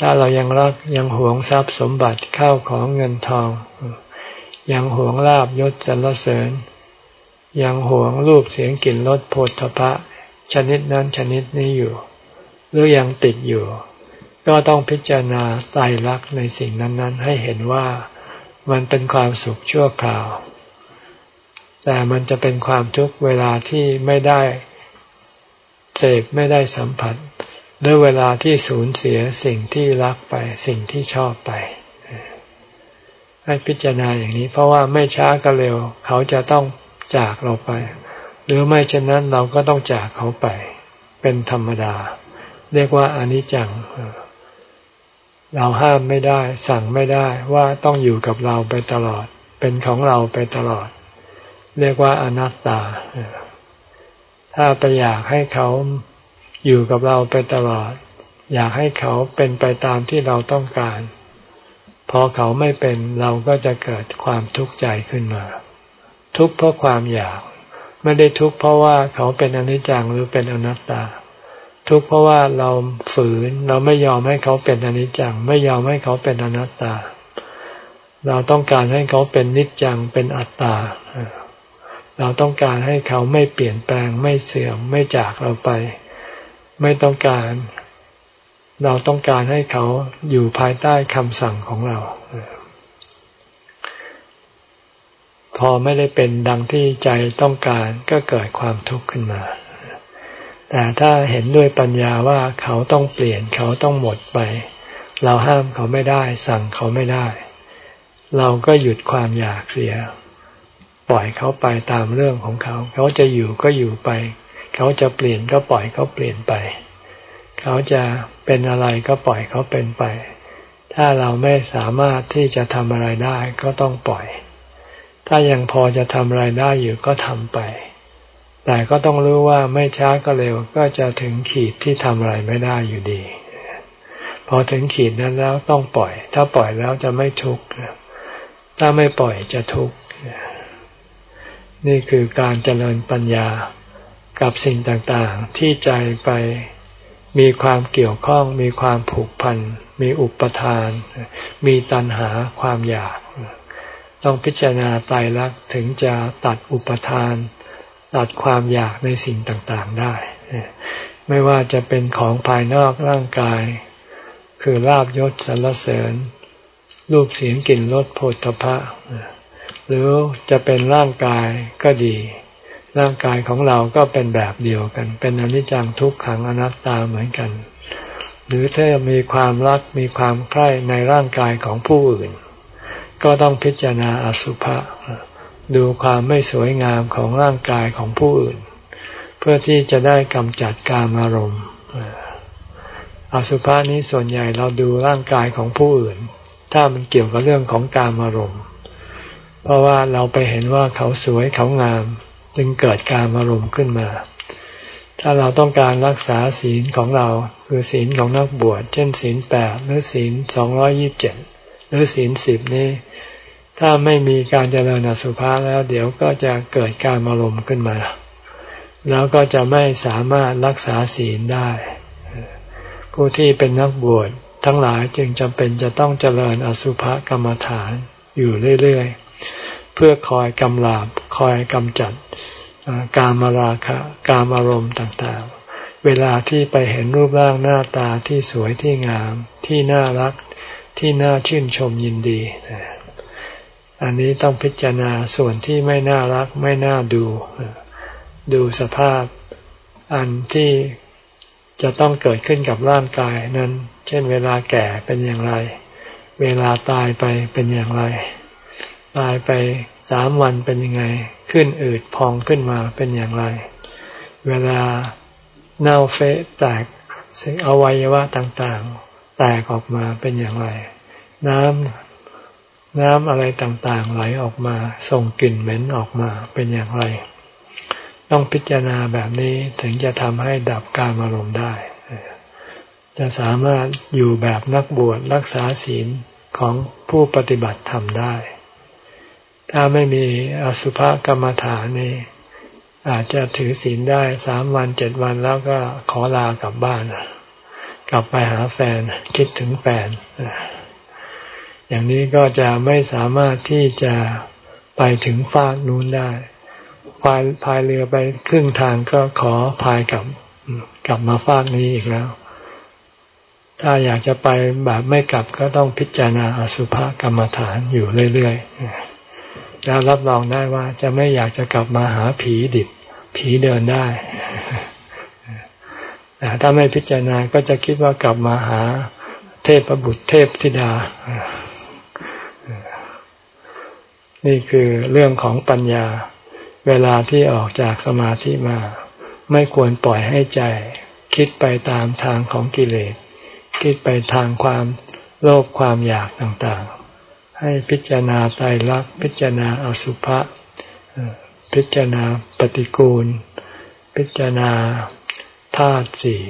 ถ้าเรายังรักยังหวงทรัพย์สมบัติเข้าของเงินทอง ยังหวงลาบยศสรรเสริญ ยังหวงรูปเสียงกลิ่นรสโผฏฐพะชนิดนั้นชนิดนี้อยู่ หรือยังติดอยู่ ก็ต้องพิจารณาตายรักในสิ่งนั้น ๆ ให้เห็นว่ามันเป็นความสุขชั่วคราว แต่มันจะเป็นความทุกข์เวลาที่ไม่ได้เสพไม่ได้สัมผัส หรือเวลาที่สูญเสียสิ่งที่รักไป สิ่งที่ชอบไปให้พิจารณาอย่างนี้ เพราะว่าไม่ช้าก็เร็ว เขาจะต้องจากเราไป หรือไม่เช่นนั้นเราก็ต้องจากเขาไป เป็นธรรมดา เรียกว่าอนิจจัง เราห้ามไม่ได้ สั่งไม่ได้ว่าต้องอยู่กับเราไปตลอด เป็นของเราไปตลอด เรียกว่าอนัตตา ถ้าไปอยากให้เขา อยู่กับเราไปตลอด อยากให้เขาเป็นไปตามที่เราต้องการ พอเขาไม่เป็นเราก็จะเกิดความทุกข์ใจขึ้นมา ทุกข์เพราะความอยาก ไม่ได้ทุกข์เพราะว่าเขาเป็นอนิจจังหรือเป็นอนัตตา ทุกข์เพราะว่าเราฝืนเราไม่ยอมให้เขาเป็นอนิจจัง ไม่ยอมให้เขาเป็นอนัตตา เราต้องการให้เขาเป็นนิจจังเป็นอัตตาเราต้องการให้เขาไม่เปลี่ยนแปลงไม่เสื่อมไม่จากเราไป ไม่ต้องการ เราต้องการให้เขาอยู่ภายใต้คำสั่งของเรา พอไม่ได้เป็นดังที่ใจต้องการก็เกิดความทุกข์ขึ้นมา แต่ถ้าเห็นด้วยปัญญาว่าเขาต้องเปลี่ยนเขาต้องหมดไป เราห้ามเขาไม่ได้ สั่งเขาไม่ได้ เราก็หยุดความอยากเสีย ปล่อยเขาไปตามเรื่องของเขา เขาจะอยู่ก็อยู่ไป เขาจะเปลี่ยนก็ปล่อยเขาเปลี่ยนไป เขาจะเป็นอะไรก็ปล่อยเขาเป็นไป ถ้าเราไม่สามารถที่จะทำอะไรได้ก็ต้องปล่อย ถ้ายังพอจะทำอะไรได้อยู่ก็ทำไป แต่ก็ต้องรู้ว่าไม่ช้าก็เร็วก็จะถึงขีดที่ทำอะไรไม่ได้อยู่ดี พอถึงขีดนั้นแล้วต้องปล่อย ถ้าปล่อยแล้วจะไม่ทุกข์ถ้าไม่ปล่อยจะทุกข์นี่คือการเจริญปัญญา กับสิ่งต่างๆ ที่ใจไปมีความเกี่ยวข้อง มีความผูกพัน มีอุปทาน มีตัณหาความอยาก ต้องพิจารณาไตรลักษณ์ถึงจะตัดอุปทาน ตัดความอยากในสิ่งต่างๆได้ ไม่ว่าจะเป็นของภายนอกร่างกาย คือลาบยศสรรเสริญ รูปเสียงกลิ่นรสโผฏฐะหรือจะเป็นร่างกายก็ดี ร่างกายของเราก็เป็นแบบเดียวกัน เป็นอนิจจังทุกขังอนัตตาเหมือนกัน หรือถ้ามีความรักมีความใคร่ในร่างกายของผู้อื่น ก็ต้องพิจารณาอสุภะดูความไม่สวยงามของร่างกายของผู้อื่น เพื่อที่จะได้กำจัดการอารมณ์อสุภะนี้ส่วนใหญ่เราดูร่างกายของผู้อื่น ถ้ามันเกี่ยวกับเรื่องของการอารมณ์ เพราะว่าเราไปเห็นว่าเขาสวยเขางาม จึงเกิดการอารมณ์ขึ้นมา ถ้าเราต้องการรักษาศีลของเราคือศีลของนักบวช เช่นศีลแปดหรือศีลสองร้อยี่บเจ็ดหรือศีลสิบนี้ ถ้าไม่มีการเจริญอสุภะแล้ว เดี๋ยวก็จะเกิดการอารมณ์ขึ้นมา แล้วก็จะไม่สามารถรักษาศีลได้ ผู้ที่เป็นนักบวชทั้งหลายจึงจำเป็นจะต้องเจริญอสุภกรรมฐานอยู่เรื่อย ๆ เพื่อคอยกำลาบคอยกำจัด การมาราคะการอารมณ์ต่างๆ เวลาที่ไปเห็นรูปร่างหน้าตาที่สวยที่งาม ที่น่ารักที่น่าชื่นชมยินดี อันนี้ต้องพิจารณาส่วนที่ไม่น่ารักไม่น่าดู ดูสภาพอันที่จะต้องเกิดขึ้นกับร่างกายนั้น เช่นเวลาแก่เป็นอย่างไร เวลาตายไปเป็นอย่างไร ตายไป สามวันเป็นยังไง ขึ้นอืดพองขึ้นมาเป็นอย่างไร เวลาเน่าเฟะแตกสิ่งอวัยวะต่างๆ แตกออกมาเป็นอย่างไร น้ำน้ำอะไรต่างๆ ไหลออกมา ส่งกลิ่นเหม็นออกมาเป็นอย่างไร ต้องพิจารณาแบบนี้ถึงจะทำให้ดับการอารมณ์ได้ จะสามารถอยู่แบบนักบวชรักษาศีลของผู้ปฏิบัติทำได้ ถ้าไม่มีอสุภกรรมฐานนี่อาจจะถือศีลได้สามวันเจ็ดวันแล้วก็ขอลากลับบ้าน กลับไปหาแฟนคิดถึงแฟน อย่างนี้ก็จะไม่สามารถที่จะไปถึงฟากนู้นได้พายพายเรือไปครึ่งทางก็ขอพายกลับกลับมาฟากนี้อีกแล้ว ถ้าอยากจะไปแบบไม่กลับก็ต้องพิจารณาอสุภกรรมฐานอยู่เรื่อยๆ แล้วรับรองได้ว่าจะไม่อยากจะกลับมาหาผีดิบ ผีเดินได้แต่ถ้าไม่พิจารณาก็จะคิดว่ากลับมาหาเทพประบุตรเทพธิดา นี่คือเรื่องของปัญญา เวลาที่ออกจากสมาธิมา ไม่ควรปล่อยให้ใจ คิดไปตามทางของกิเลส คิดไปทางความโลภความอยากต่างๆ ให้พิจารณาไตรลักพิจารณาอสุภะพิจารณาปฏิกูล พิจารณาธาตุสี่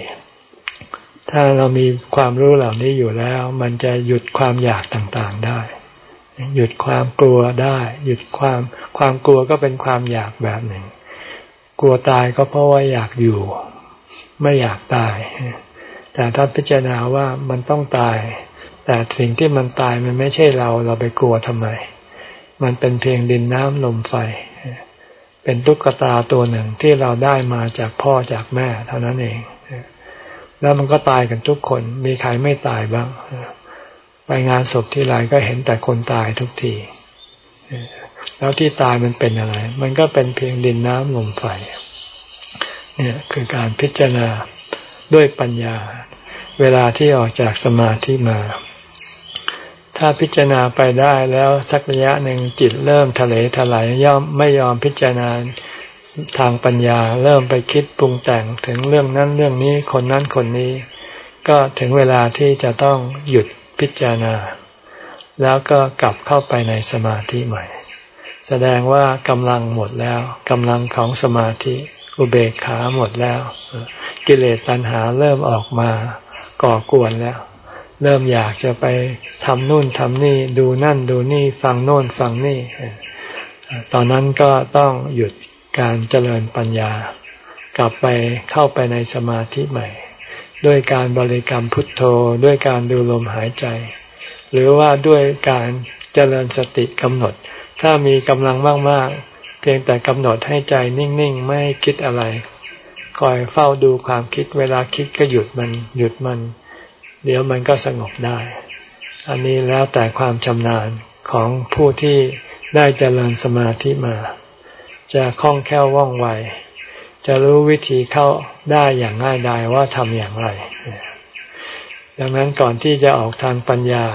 ถ้าเรามีความรู้เหล่านี้อยู่แล้ว มันจะหยุดความอยากต่างๆได้ หยุดความกลัวได้ หยุดความความกลัวก็เป็นความอยากแบบหนึ่ง กลัวตายก็เพราะว่าอยากอยู่ ไม่อยากตาย แต่ถ้าพิจารณาว่ามันต้องตาย แต่สิ่งที่มันตายมันไม่ใช่เราเราไปกลัวทำไม มันเป็นเพียงดินน้ำลมไฟ เป็นตุ๊กตาตัวหนึ่งที่เราได้มาจากพ่อจากแม่เท่านั้นเอง แล้วมันก็ตายกันทุกคนมีใครไม่ตายบ้าง ไปงานศพที่ไรก็เห็นแต่คนตายทุกที แล้วที่ตายมันเป็นอะไร มันก็เป็นเพียงดินน้ำลมไฟ เนี่ยคือการพิจารณาด้วยปัญญาเวลาที่ออกจากสมาธิมา ถ้าพิจารณาไปได้แล้วสักระยะหนึ่งจิตเริ่มทะเลถลายย่อมไม่ยอมพิจารณาทางปัญญา เริ่มไปคิดปรุงแต่งถึงเรื่องนั้นเรื่องนี้คนนั้นคนนี้ ก็ถึงเวลาที่จะต้องหยุดพิจารณา แล้วก็กลับเข้าไปในสมาธิใหม่ แสดงว่ากำลังหมดแล้วกำลังของสมาธิอุเบกขาหมดแล้ว กิเลสตัณหาเริ่มออกมาก่อกวนแล้ว เริ่มอยากจะไปทำนู่นทำนี่ ดูนั่นดูนี่ ฟังโน่นฟังนี่ ตอนนั้นก็ต้องหยุดการเจริญปัญญา กลับไปเข้าไปในสมาธิใหม่ ด้วยการบริกรรมพุทโธด้วยการดูลมหายใจ หรือว่าด้วยการเจริญสติกำหนด ถ้ามีกำลังมากๆ เพียงแต่กำหนดให้ใจนิ่งๆ ไม่คิดอะไร คอยเฝ้าดูความคิดเวลาคิดก็หยุดมันหยุดมัน เดี๋ยวมันก็สงบได้ อันนี้แล้วแต่ความชำนาญของผู้ที่ได้เจริญสมาธิมา จะคล่องแคล่วว่องไว จะรู้วิธีเข้าได้อย่างง่ายดายว่าทำอย่างไร ดังนั้นก่อนที่จะออกทางปัญญา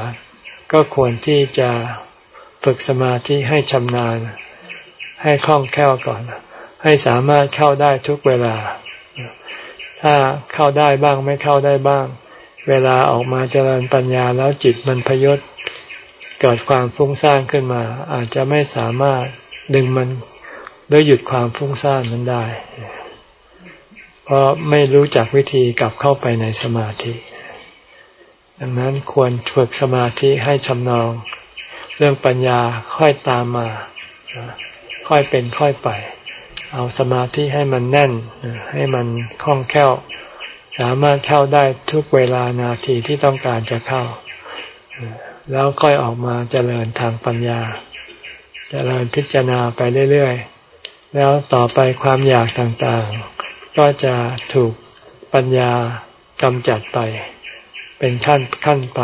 ก็ควรที่จะฝึกสมาธิให้ชำนาญ ให้คล่องแคล่วก่อน ให้สามารถเข้าได้ทุกเวลา ถ้าเข้าได้บ้างไม่เข้าได้บ้าง เวลาออกมาเจริญปัญญาแล้วจิตมันพยศเกิดความฟุ้งซ่านขึ้นมา อาจจะไม่สามารถดึงมันหรือหยุดความฟุ้งซ่านนั้นได้ เพราะไม่รู้จักวิธีกลับเข้าไปในสมาธิ ดังนั้นควรฝึกสมาธิให้ชำนอง เรื่องปัญญาค่อยตามมา ค่อยเป็นค่อยไป เอาสมาธิให้มันแน่น ให้มันคล่องแคล่ว สามารถเข้าได้ทุกเวลานาทีที่ต้องการจะเข้า แล้วค่อยออกมาเจริญทางปัญญา เจริญพิจารณาไปเรื่อยๆ แล้วต่อไปความอยากต่างๆ ก็จะถูกปัญญากำจัดไป เป็นขั้นขั้นไป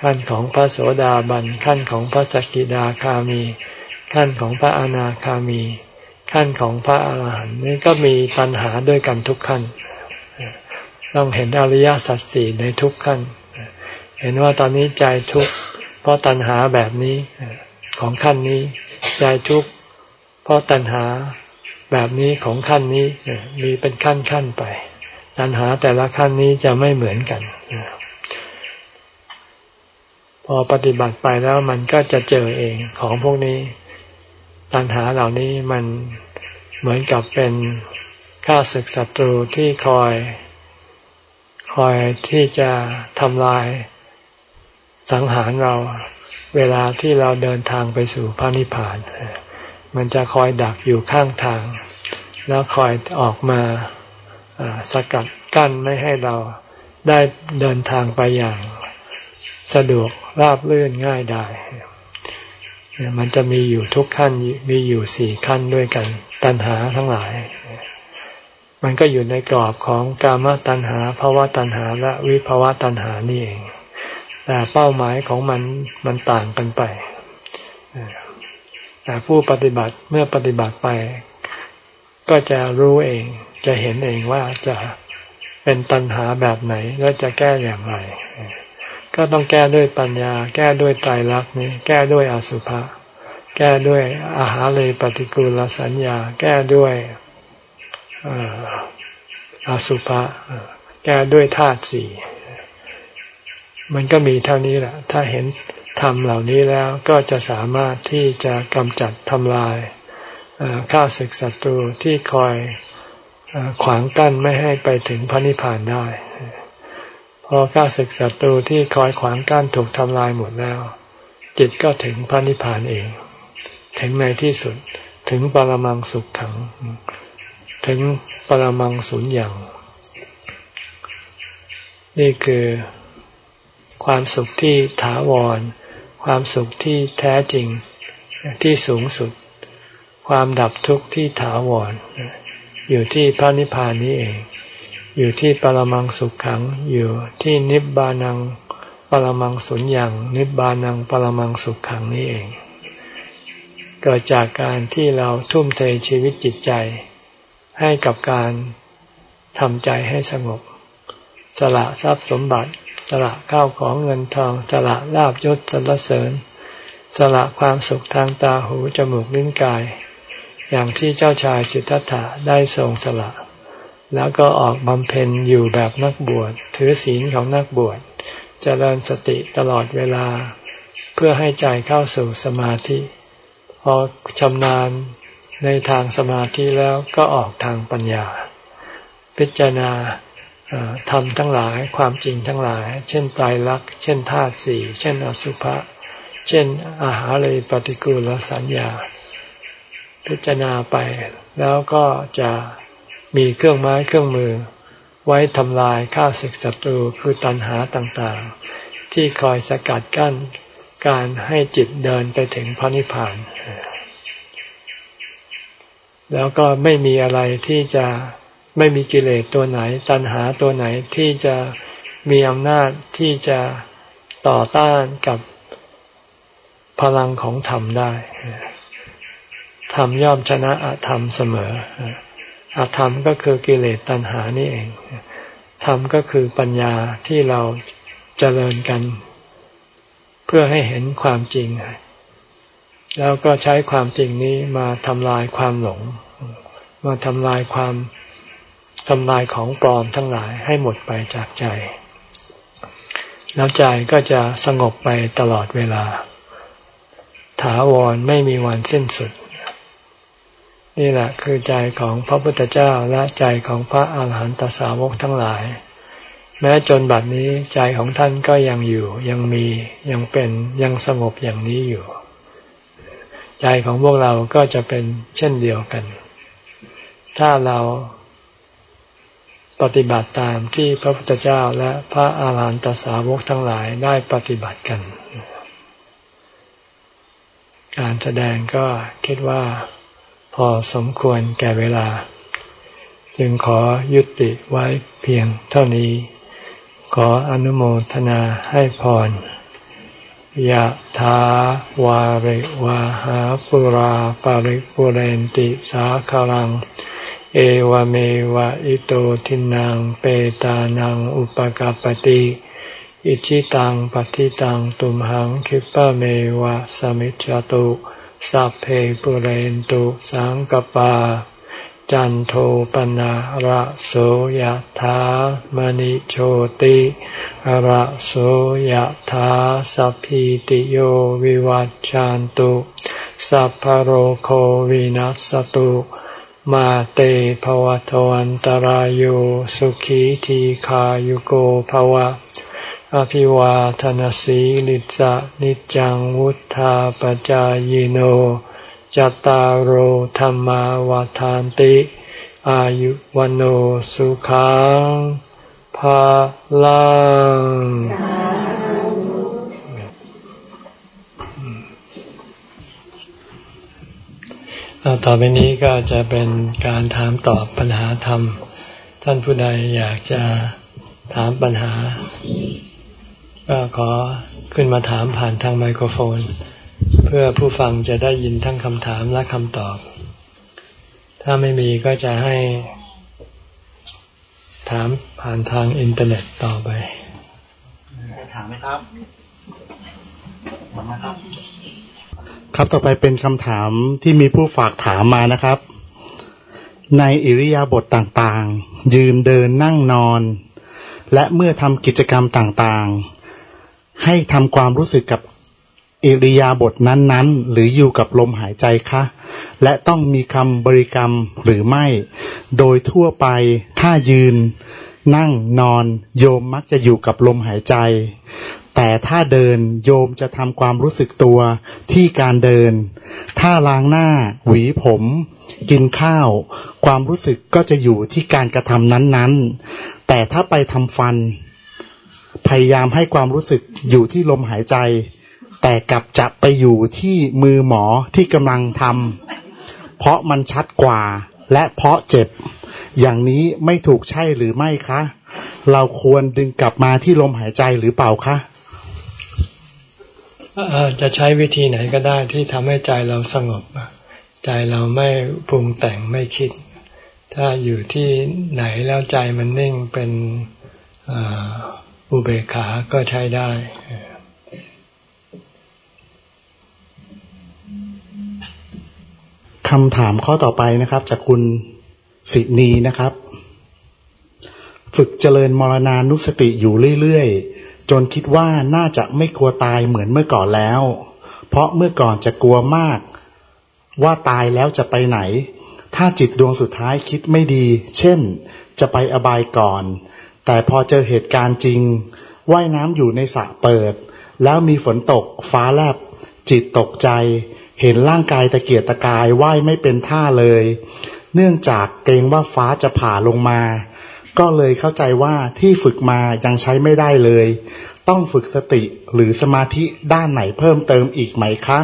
ขั้นของพระโสดาบันขั้นของพระสกิดาคามี ขั้นของพระอนาคามี ขั้นของพระอาหารหันต์นี่ก็มีปัญหาด้วยกันทุกขั้น ต้องเห็นอริยสัจสี่ในทุกขั้น เห็นว่าตอนนี้ใจทุกข์เพราะตัณหาแบบนี้ของขั้นนี้ ใจทุกข์เพราะตัณหาแบบนี้ของขั้นนี้มีเป็นขั้นขั้นไป ตัณหาแต่ละขั้นนี้จะไม่เหมือนกัน พอปฏิบัติไปแล้วมันก็จะเจอเองของพวกนี้ ตัณหาเหล่านี้มันเหมือนกับเป็นข้าศึกศัตรูที่คอย คอยที่จะทำลายสังหารเราเวลาที่เราเดินทางไปสู่พระนิพพาน มันจะคอยดักอยู่ข้างทาง แล้วคอยออกมาสกัดกั้นไม่ให้เราได้เดินทางไปอย่างสะดวกราบลื่นง่ายได้ มันจะมีอยู่ทุกขั้นมีอยู่สี่ขั้นด้วยกัน ตัณหาทั้งหลาย มันก็อยู่ในกรอบของกามตัณหาภาวะตัณหาและวิภาวะตัณหานี่เอง แต่เป้าหมายของมันมันต่างกันไป แต่ผู้ปฏิบัติเมื่อปฏิบัติไป ก็จะรู้เอง จะเห็นเองว่าจะเป็นตัณหาแบบไหนและจะแก้อย่างไร ก็ต้องแก้ด้วยปัญญา แก้ด้วยไตรลักษณ์นี้ แก้ด้วยอสุภะแก้ด้วยอาหารเลยปฏิกูลสัญญา แก้ด้วย อาสุภะแก้ด้วยธาตุสี่มันก็มีเท่านี้แหละ ถ้าเห็นธรรมเหล่านี้แล้วก็จะสามารถที่จะกำจัดทำลายข้าศึกศัตรูที่คอยขวางกั้นไม่ให้ไปถึงพระนิพพานได้พอข้าศึกศัตรูที่คอยขวางกั้นถูกทำลายหมดแล้ว จิตก็ถึงพระนิพพานเอง ถึงในที่สุดถึงปรมังสุขขัง ถึงปรมังสุญญ์อย่าง นี่คือความสุขที่ถาวร ความสุขที่แท้จริงที่สูงสุด ความดับทุกข์ที่ถาวร อยู่ที่พระนิพพานนี้เอง อยู่ที่ปรมังสุขขัง อยู่ที่นิบบานังปรมังสุญญ์นิบบานังปรมังสุขขังนี้เอง เกิดจากการที่เราทุ่มเทชีวิตจิตใจ ให้กับการทำใจให้สงบ สละทรัพย์สมบัติ สละข้าวของเงินทอง สละลาบยศสรรเสริญ สละความสุขทางตาหูจมูกลิ้นกาย อย่างที่เจ้าชายสิทธัตถะได้ทรงสละ แล้วก็ออกบำเพ็ญอยู่แบบนักบวช ถือศีลของนักบวช เจริญสติตลอดเวลา เพื่อให้ใจเข้าสู่สมาธิ พอชำนาญ ในทางสมาธิแล้วก็ออกทางปัญญา พิจารณาทำทั้งหลายความจริงทั้งหลาย เช่นไตรลักษณ์เช่นธาตุสี่เช่นอสุภะเช่นอาหารเลยปฏิกูลสัญญา พิจารณาไปแล้วก็จะมีเครื่องไม้เครื่องมือ ไว้ทำลายข้าศึกศัตรูคือตัณหาต่างๆ ที่คอยสกัดกั้นการให้จิตเดินไปถึงพระนิพพาน แล้วก็ไม่มีอะไรที่จะไม่มีกิเลสตัวไหน ตัณหาตัวไหนที่จะมีอำนาจที่จะต่อต้านกับพลังของธรรมได้ธรรมย่อมชนะอธรรมเสมออธรรมก็คือกิเลสตัณหานี่เองธรรมก็คือปัญญาที่เราเจริญกัน เพื่อให้เห็นความจริง แล้วก็ใช้ความจริงนี้มาทำลายความหลง มาทำลายความทำลายของปลอมทั้งหลายให้หมดไปจากใจ แล้วใจก็จะสงบไปตลอดเวลา ถาวรไม่มีวันสิ้นสุด นี่แหละคือใจของพระพุทธเจ้าและใจของพระอาหารหันตสาวกทั้งหลาย แม้จนบัดนี้ใจของท่านก็ยังอยู่ ยังมียังเป็นยังสงบอย่างนี้อยู่ ใจของพวกเราก็จะเป็นเช่นเดียวกัน ถ้าเราปฏิบัติตามที่พระพุทธเจ้าและพระอาหารหันตสาวกทั้งหลายได้ปฏิบัติกัน การแสดงก็คิดว่าพอสมควรแก่เวลา จึงขอยุติไว้เพียงเท่านี้ ขออนุโมทนาให้พร ยะถาวาริวาหาปุราปาริปุเรนติสาคารัง เอวเมวะอิโตทินังเปตานังอุปกาปติอิชิตังปฏิตังตุมหังคิปะเมวะสมิจจตุสัพเพปุเรนตุสังกปา จันโทปนะระโสยธามณิโชติระโสยธาสัพพิติโยวิวัจจันตุสัพพโรโควินัสตุมาเตภวะทวันตารโยสุขีทีขายุโกภวะ อภิวาทนสีลิสะนิจังวุธาปจายโน จตารโหธรรมวาทานติ อายุวันโอสุขังภาลังต่อไปนี้ก็จะเป็นการถามตอบปัญหาธรรม ท่านผู้ใดอยากจะถามปัญหา ก็ขอขึ้นมาถามผ่านทางไมโครโฟน เพื่อผู้ฟังจะได้ยินทั้งคำถามและคำตอบ ถ้าไม่มีก็จะให้ถามผ่านทางอินเทอร์เน็ตต่อไปถามไหมครับหมดนะครับ ครับต่อไปเป็นคำถามที่มีผู้ฝากถามมานะครับ ในอิริยาบถต่างๆ ยืนเดินนั่งนอน และเมื่อทำกิจกรรมต่างๆ ให้ทำความรู้สึกกับ อิริยาบถนั้นๆ หรืออยู่กับลมหายใจคะ และต้องมีคำบริกรรมหรือไม่ โดยทั่วไปถ้ายืน นั่งนอนโยมมักจะอยู่กับลมหายใจ แต่ถ้าเดินโยมจะทำความรู้สึกตัวที่การเดิน ถ้าล้างหน้า หวีผม กินข้าว ความรู้สึกก็จะอยู่ที่การกระทำนั้นๆ แต่ถ้าไปทำฟัน พยายามให้ความรู้สึกอยู่ที่ลมหายใจ แต่กลับจะไปอยู่ที่มือหมอที่กำลังทำเพราะมันชัดกว่า และเพราะเจ็บ อย่างนี้ไม่ถูกใช่หรือไม่คะ เราควรดึงกลับมาที่ลมหายใจหรือเปล่าคะจะใช้วิธีไหนก็ได้ที่ทำให้ใจเราสงบใจเราไม่ปรุงแต่งไม่คิด ถ้าอยู่ที่ไหนแล้วใจมันนิ่งเป็นอุเบกขาก็ใช้ได้ คำถามข้อต่อไปนะครับ จากคุณสินีนะครับ ฝึกเจริญมรณานุสติอยู่เรื่อยๆ จนคิดว่าน่าจะไม่กลัวตายเหมือนเมื่อก่อนแล้ว เพราะเมื่อก่อนจะกลัวมาก ว่าตายแล้วจะไปไหน ถ้าจิตดวงสุดท้ายคิดไม่ดี เช่น จะไปอบายก่อน แต่พอเจอเหตุการณ์จริง ว่ายน้ำอยู่ในสระเปิด แล้วมีฝนตกฟ้าแลบจิตตกใจ เห็นร่างกายตะเกียกตะกายว่ายไม่เป็นท่าเลย เนื่องจากเกรงว่าฟ้าจะผ่าลงมา ก็เลยเข้าใจว่าที่ฝึกมายังใช้ไม่ได้เลย ต้องฝึกสติหรือสมาธิด้านไหนเพิ่มเติมอีกไหมคะ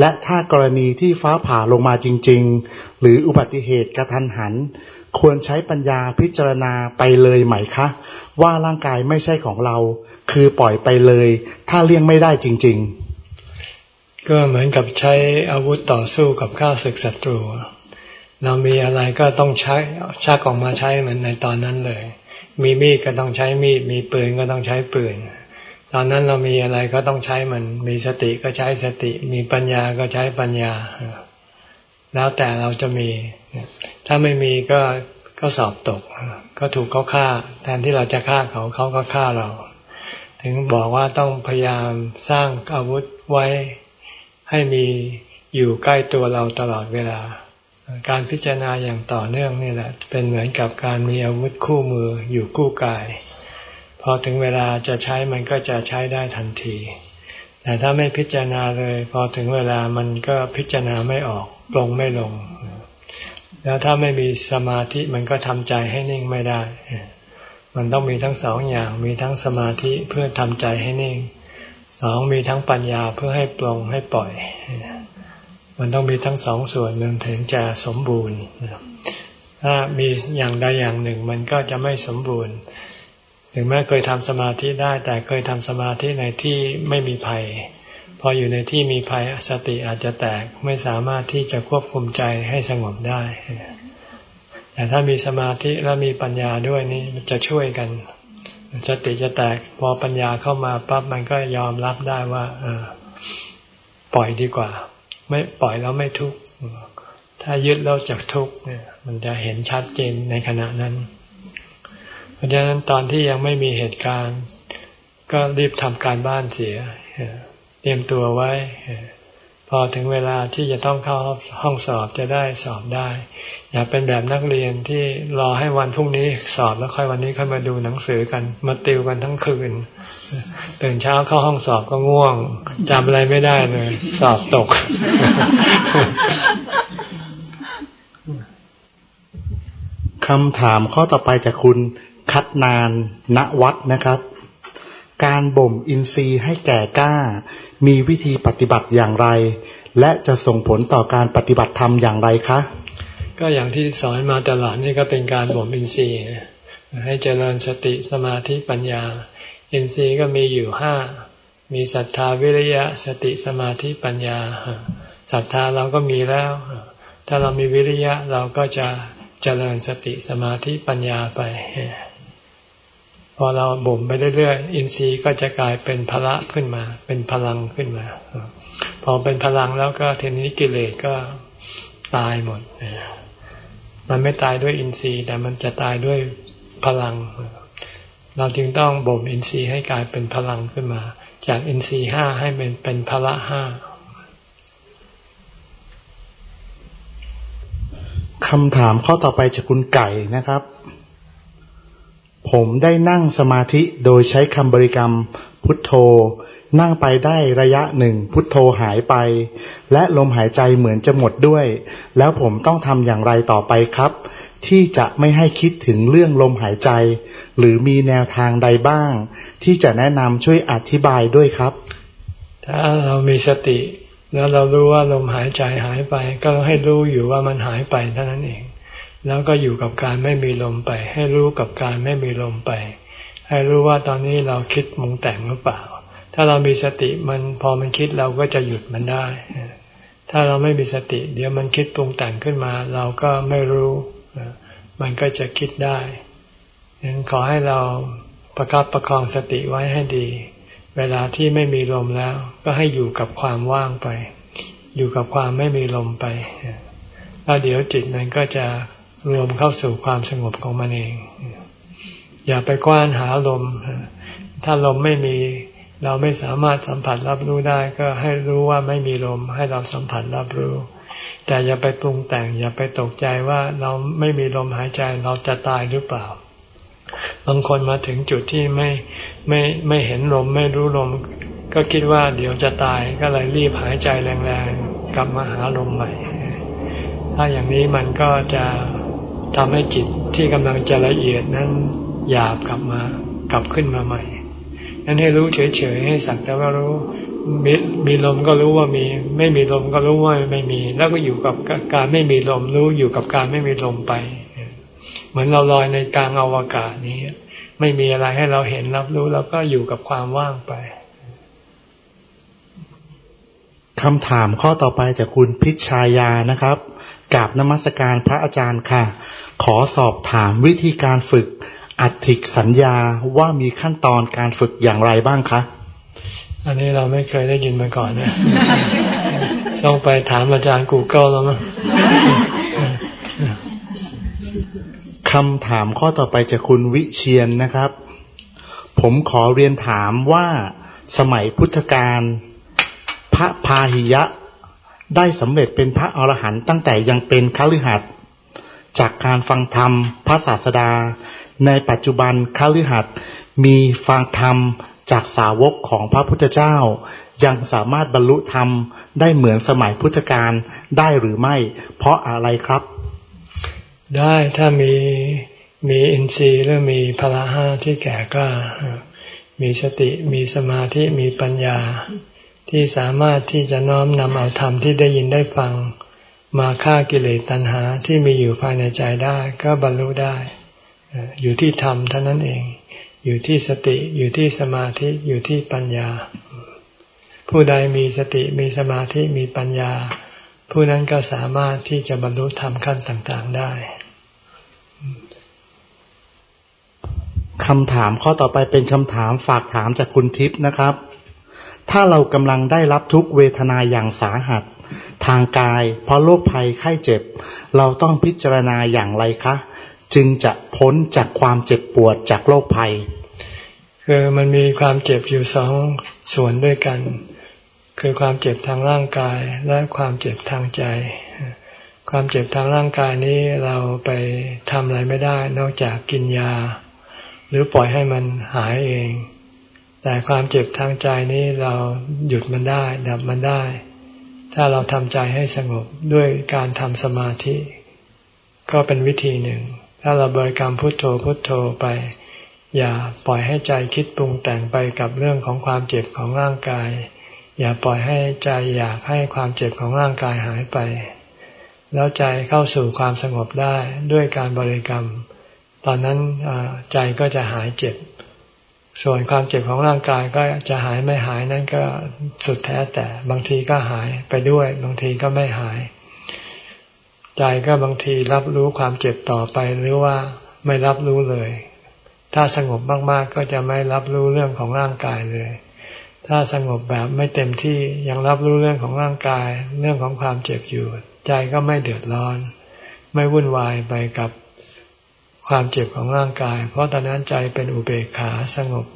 และถ้ากรณีที่ฟ้าผ่าลงมาจริง ๆ หรืออุบัติเหตุกระทันหัน ควรใช้ปัญญาพิจารณาไปเลยไหมคะ ว่าร่างกายไม่ใช่ของเรา คือปล่อยไปเลย ถ้าเลี่ยงไม่ได้จริง ๆ ก็เหมือนกับใช้อาวุธต่อสู้กับข้าศึกศัตรู เรามีอะไรก็ต้องใช้ชักออกมาใช้เหมือนในตอนนั้นเลย มีมีดก็ต้องใช้มีด มีปืนก็ต้องใช้ปืน ตอนนั้นเรามีอะไรก็ต้องใช้มัน มีสติก็ใช้สติ มีปัญญาก็ใช้ปัญญา แล้วแต่เราจะมี ถ้าไม่มีก็ก็สอบตก ก็ถูกเขาฆ่า แทนที่เราจะฆ่าเขาเขาก็ฆ่าเรา ถึงบอกว่าต้องพยายามสร้างอาวุธไว้ ให้มีอยู่ใกล้ตัวเราตลอดเวลา การพิจารณาอย่างต่อเนื่องนี่แหละ เป็นเหมือนกับการมีอาวุธคู่มืออยู่คู่กาย พอถึงเวลาจะใช้มันก็จะใช้ได้ทันที แต่ถ้าไม่พิจารณาเลย พอถึงเวลามันก็พิจารณาไม่ออกปลงไม่ลง แล้วถ้าไม่มีสมาธิมันก็ทำใจให้นิ่งไม่ได้ มันต้องมีทั้งสองอย่างมีทั้งสมาธิเพื่อทำใจให้นิ่ง สองมีทั้งปัญญาเพื่อให้ปลงให้ปล่อย มันต้องมีทั้งสองส่วนมันถึงจะสมบูรณ์ถ้ามีอย่างใดอย่างหนึ่งมันก็จะไม่สมบูรณ์ ถึงแม้เคยทำสมาธิได้ แต่เคยทำสมาธิในที่ไม่มีภัย พออยู่ในที่มีภัยสติอาจจะแตกไม่สามารถที่จะควบคุมใจให้สงบได้ แต่ถ้ามีสมาธิและมีปัญญาด้วยนี่จะช่วยกัน สติจะแตกพอปัญญาเข้ามาปั๊บมันก็ยอมรับได้ว่าเออปล่อยดีกว่า ไม่ปล่อยแล้วไม่ทุกข์ถ้ายึดแล้วจะทุกข์เนี่ย มันจะเห็นชัดเจนในขณะนั้น เพราะฉะนั้นตอนที่ยังไม่มีเหตุการณ์ ก็รีบทำการบ้านเสีย เตรียมตัวไว้ พอถึงเวลาที่จะต้องเข้าห้องสอบจะได้สอบได้ อย่าเป็นแบบนักเรียนที่รอให้วันพรุ่งนี้สอบแล้วค่อยวันนี้ค่อยมาดูหนังสือกัน มาติวกันทั้งคืนตื่นเช้าเข้าห้องสอบก็ง่วงจำอะไรไม่ได้เลย สอบตก คำถามข้อต่อไปจากคุณคัดนานณวัดนะครับ การบ่มอินทรีย์ให้แก่กล้า มีวิธีปฏิบัติอย่างไร และจะส่งผลต่อการปฏิบัติธรรมอย่างไรคะ ก็อย่างที่สอนมาตลอดนี่ก็เป็นการบ่มอินทรีย์ให้เจริญสติสมาธิปัญญา อินทรีย์ก็มีอยู่ห้ามีศรัทธาวิริยะสติสมาธิปัญญาศรัทธาเราก็มีแล้ว ถ้าเรามีวิริยะเราก็จะเจริญสติสมาธิปัญญาไป พอเราบ่มไปเรื่อยๆอินทรีย์ก็จะกลายเป็นพละขึ้นมา เป็นพลังขึ้นมา พอเป็นพลังแล้วก็เทนี้กิเลสก็ตายหมด มันไม่ตายด้วยอินทรีย์ แต่มันจะตายด้วยพลัง เราจึงต้องบ่มอินทรีย์ให้กลายเป็นพลังขึ้นมา จากอินทรีย์ห้าให้เป็นเป็นพละห้าคำถามข้อต่อไปจากคุณไก่นะครับ ผมได้นั่งสมาธิโดยใช้คำบริกรรมพุทโธ นั่งไปได้ระยะหนึ่งพุทโธหายไป และลมหายใจเหมือนจะหมดด้วย แล้วผมต้องทำอย่างไรต่อไปครับ ที่จะไม่ให้คิดถึงเรื่องลมหายใจ หรือมีแนวทางใดบ้าง ที่จะแนะนำช่วยอธิบายด้วยครับ ถ้าเรามีสติ แล้วเรารู้ว่าลมหายใจหายไป ก็ให้รู้อยู่ว่ามันหายไปเท่านั้นเอง แล้วก็อยู่กับการไม่มีลมไป ให้รู้กับการไม่มีลมไป ให้รู้ว่าตอนนี้เราคิดมุงแต่งหรือเปล่า ถ้าเรามีสติมันพอมันคิดเราก็จะหยุดมันได้ ถ้าเราไม่มีสติ เดี๋ยวมันคิดปรุงแต่งขึ้นมา เราก็ไม่รู้ มันก็จะคิดได้ฉะนั้นขอให้เราประคับประคองสติไว้ให้ดี เวลาที่ไม่มีลมแล้ว ก็ให้อยู่กับความว่างไป อยู่กับความไม่มีลมไปแล้วเดี๋ยวจิตมันก็จะ รวมเข้าสู่ความสงบของมันเอง อย่าไปกว้านหาลม ถ้าลมไม่มีเราไม่สามารถสัมผัสรับรู้ได้ก็ให้รู้ว่าไม่มีลม ให้เราสัมผัสรับรู้ แต่อย่าไปปรุงแต่ง อย่าไปตกใจว่าเราไม่มีลมหายใจเราจะตายหรือเปล่า บางคนมาถึงจุดที่ไม่ไม่ไม่เห็นลมไม่รู้ลม ก็คิดว่าเดี๋ยวจะตายก็เลยรีบหายใจแรงๆกลับมาหาลมใหม่ ถ้าอย่างนี้มันก็จะ ทำให้จิตที่กำลังจะละเอียดนั้นหยาบกลับมากลับขึ้นมาใหม่นั้นให้รู้เฉยๆให้สักแต่ว่ารู้มีมีลมก็รู้ว่ามี ไม่มีลมก็รู้ว่าไม่มี แล้วก็อยู่กับการไม่มีลมรู้อยู่กับการไม่มีลมไป เหมือนเราลอยในกลางอวกาศนี้ ไม่มีอะไรให้เราเห็นรับรู้แล้วก็อยู่กับความว่างไป คำถามข้อต่อไปจากคุณพิชายานะครับกราบนมัสการพระอาจารย์ค่ะ ขอสอบถามวิธีการฝึกอัติสัญญาว่ามีขั้นตอนการฝึกอย่างไรบ้างคะ อันนี้เราไม่เคยได้ยินมาก่อนนะ ต้องไปถามอาจารย์กูเกิลแล้วมั้งคำถามข้อต่อไปจากคุณวิเชียนนะครับ ผมขอเรียนถามว่าสมัยพุทธกาลพพ ระพาหิยะ ได้สำเร็จเป็นพระอรหันต์ตั้งแต่ยังเป็นคฤหัสถ์จากการฟังธรรมพระศาสดา ในปัจจุบันคฤหัสถ์มีฟังธรรมจากสาวกของพระพุทธเจ้า ยังสามารถบรรลุธรรมได้เหมือนสมัยพุทธกาลได้หรือไม่ เพราะอะไรครับ ได้ถ้ามีมีอินทรีย์หรือมีพละห้าที่แก่กล้ามีสติมีสมาธิมีปัญญา ที่สามารถที่จะน้อมนำเอาธรรมที่ได้ยินได้ฟัง มาฆ่ากิเลสตัณหาที่มีอยู่ภายในใจได้ก็บรรลุได้ อยู่ที่ธรรมเท่านั้นเอง อยู่ที่สติอยู่ที่สมาธิอยู่ที่ปัญญา ผู้ใดมีสติมีสมาธิมีปัญญา ผู้นั้นก็สามารถที่จะบรรลุธรรมขั้นต่าง ๆได้คำถามข้อต่อไปเป็นคำถามฝากถามจากคุณทิพย์นะครับ ถ้าเรากำลังได้รับทุกเวทนาอย่างสาหัส ทางกาย เพราะโรคภัยไข้เจ็บ เราต้องพิจารณาอย่างไรคะ จึงจะพ้นจากความเจ็บปวดจากโรคภัย คือมันมีความเจ็บอยู่สองส่วนด้วยกัน คือความเจ็บทางร่างกายและความเจ็บทางใจ ความเจ็บทางร่างกายนี้เราไปทำอะไรไม่ได้ นอกจากกินยา หรือปล่อยให้มันหายเอง แต่ความเจ็บทางใจนี้เราหยุดมันได้ ดับมันได้ ถ้าเราทำใจให้สงบด้วยการทำสมาธิ ก็เป็นวิธีหนึ่ง ถ้าเราบริกรรมพุทโธพุทโธไป อย่าปล่อยให้ใจคิดปรุงแต่งไปกับเรื่องของความเจ็บของร่างกาย อย่าปล่อยให้ใจอยากให้ความเจ็บของร่างกายหายไป แล้วใจเข้าสู่ความสงบได้ด้วยการบริกรรม ตอนนั้นใจก็จะหายเจ็บ ส่วนความเจ็บของร่างกายก็จะหายไม่หายนั่นก็สุดแท้แต่บางทีก็หายไปด้วย บางทีก็ไม่หาย ใจก็บางทีรับรู้ความเจ็บต่อไปหรือว่าไม่รับรู้เลย ถ้าสงบมากๆก็จะไม่รับรู้เรื่องของร่างกายเลย ถ้าสงบแบบไม่เต็มที่ยังรับรู้เรื่องของร่างกาย เรื่องของความเจ็บอยู่ ใจก็ไม่เดือดร้อน ไม่วุ่นวายไปกับ ความเจ็บของร่างกาย เพราะตอนนั้นใจเป็นอุเบกขาสงบ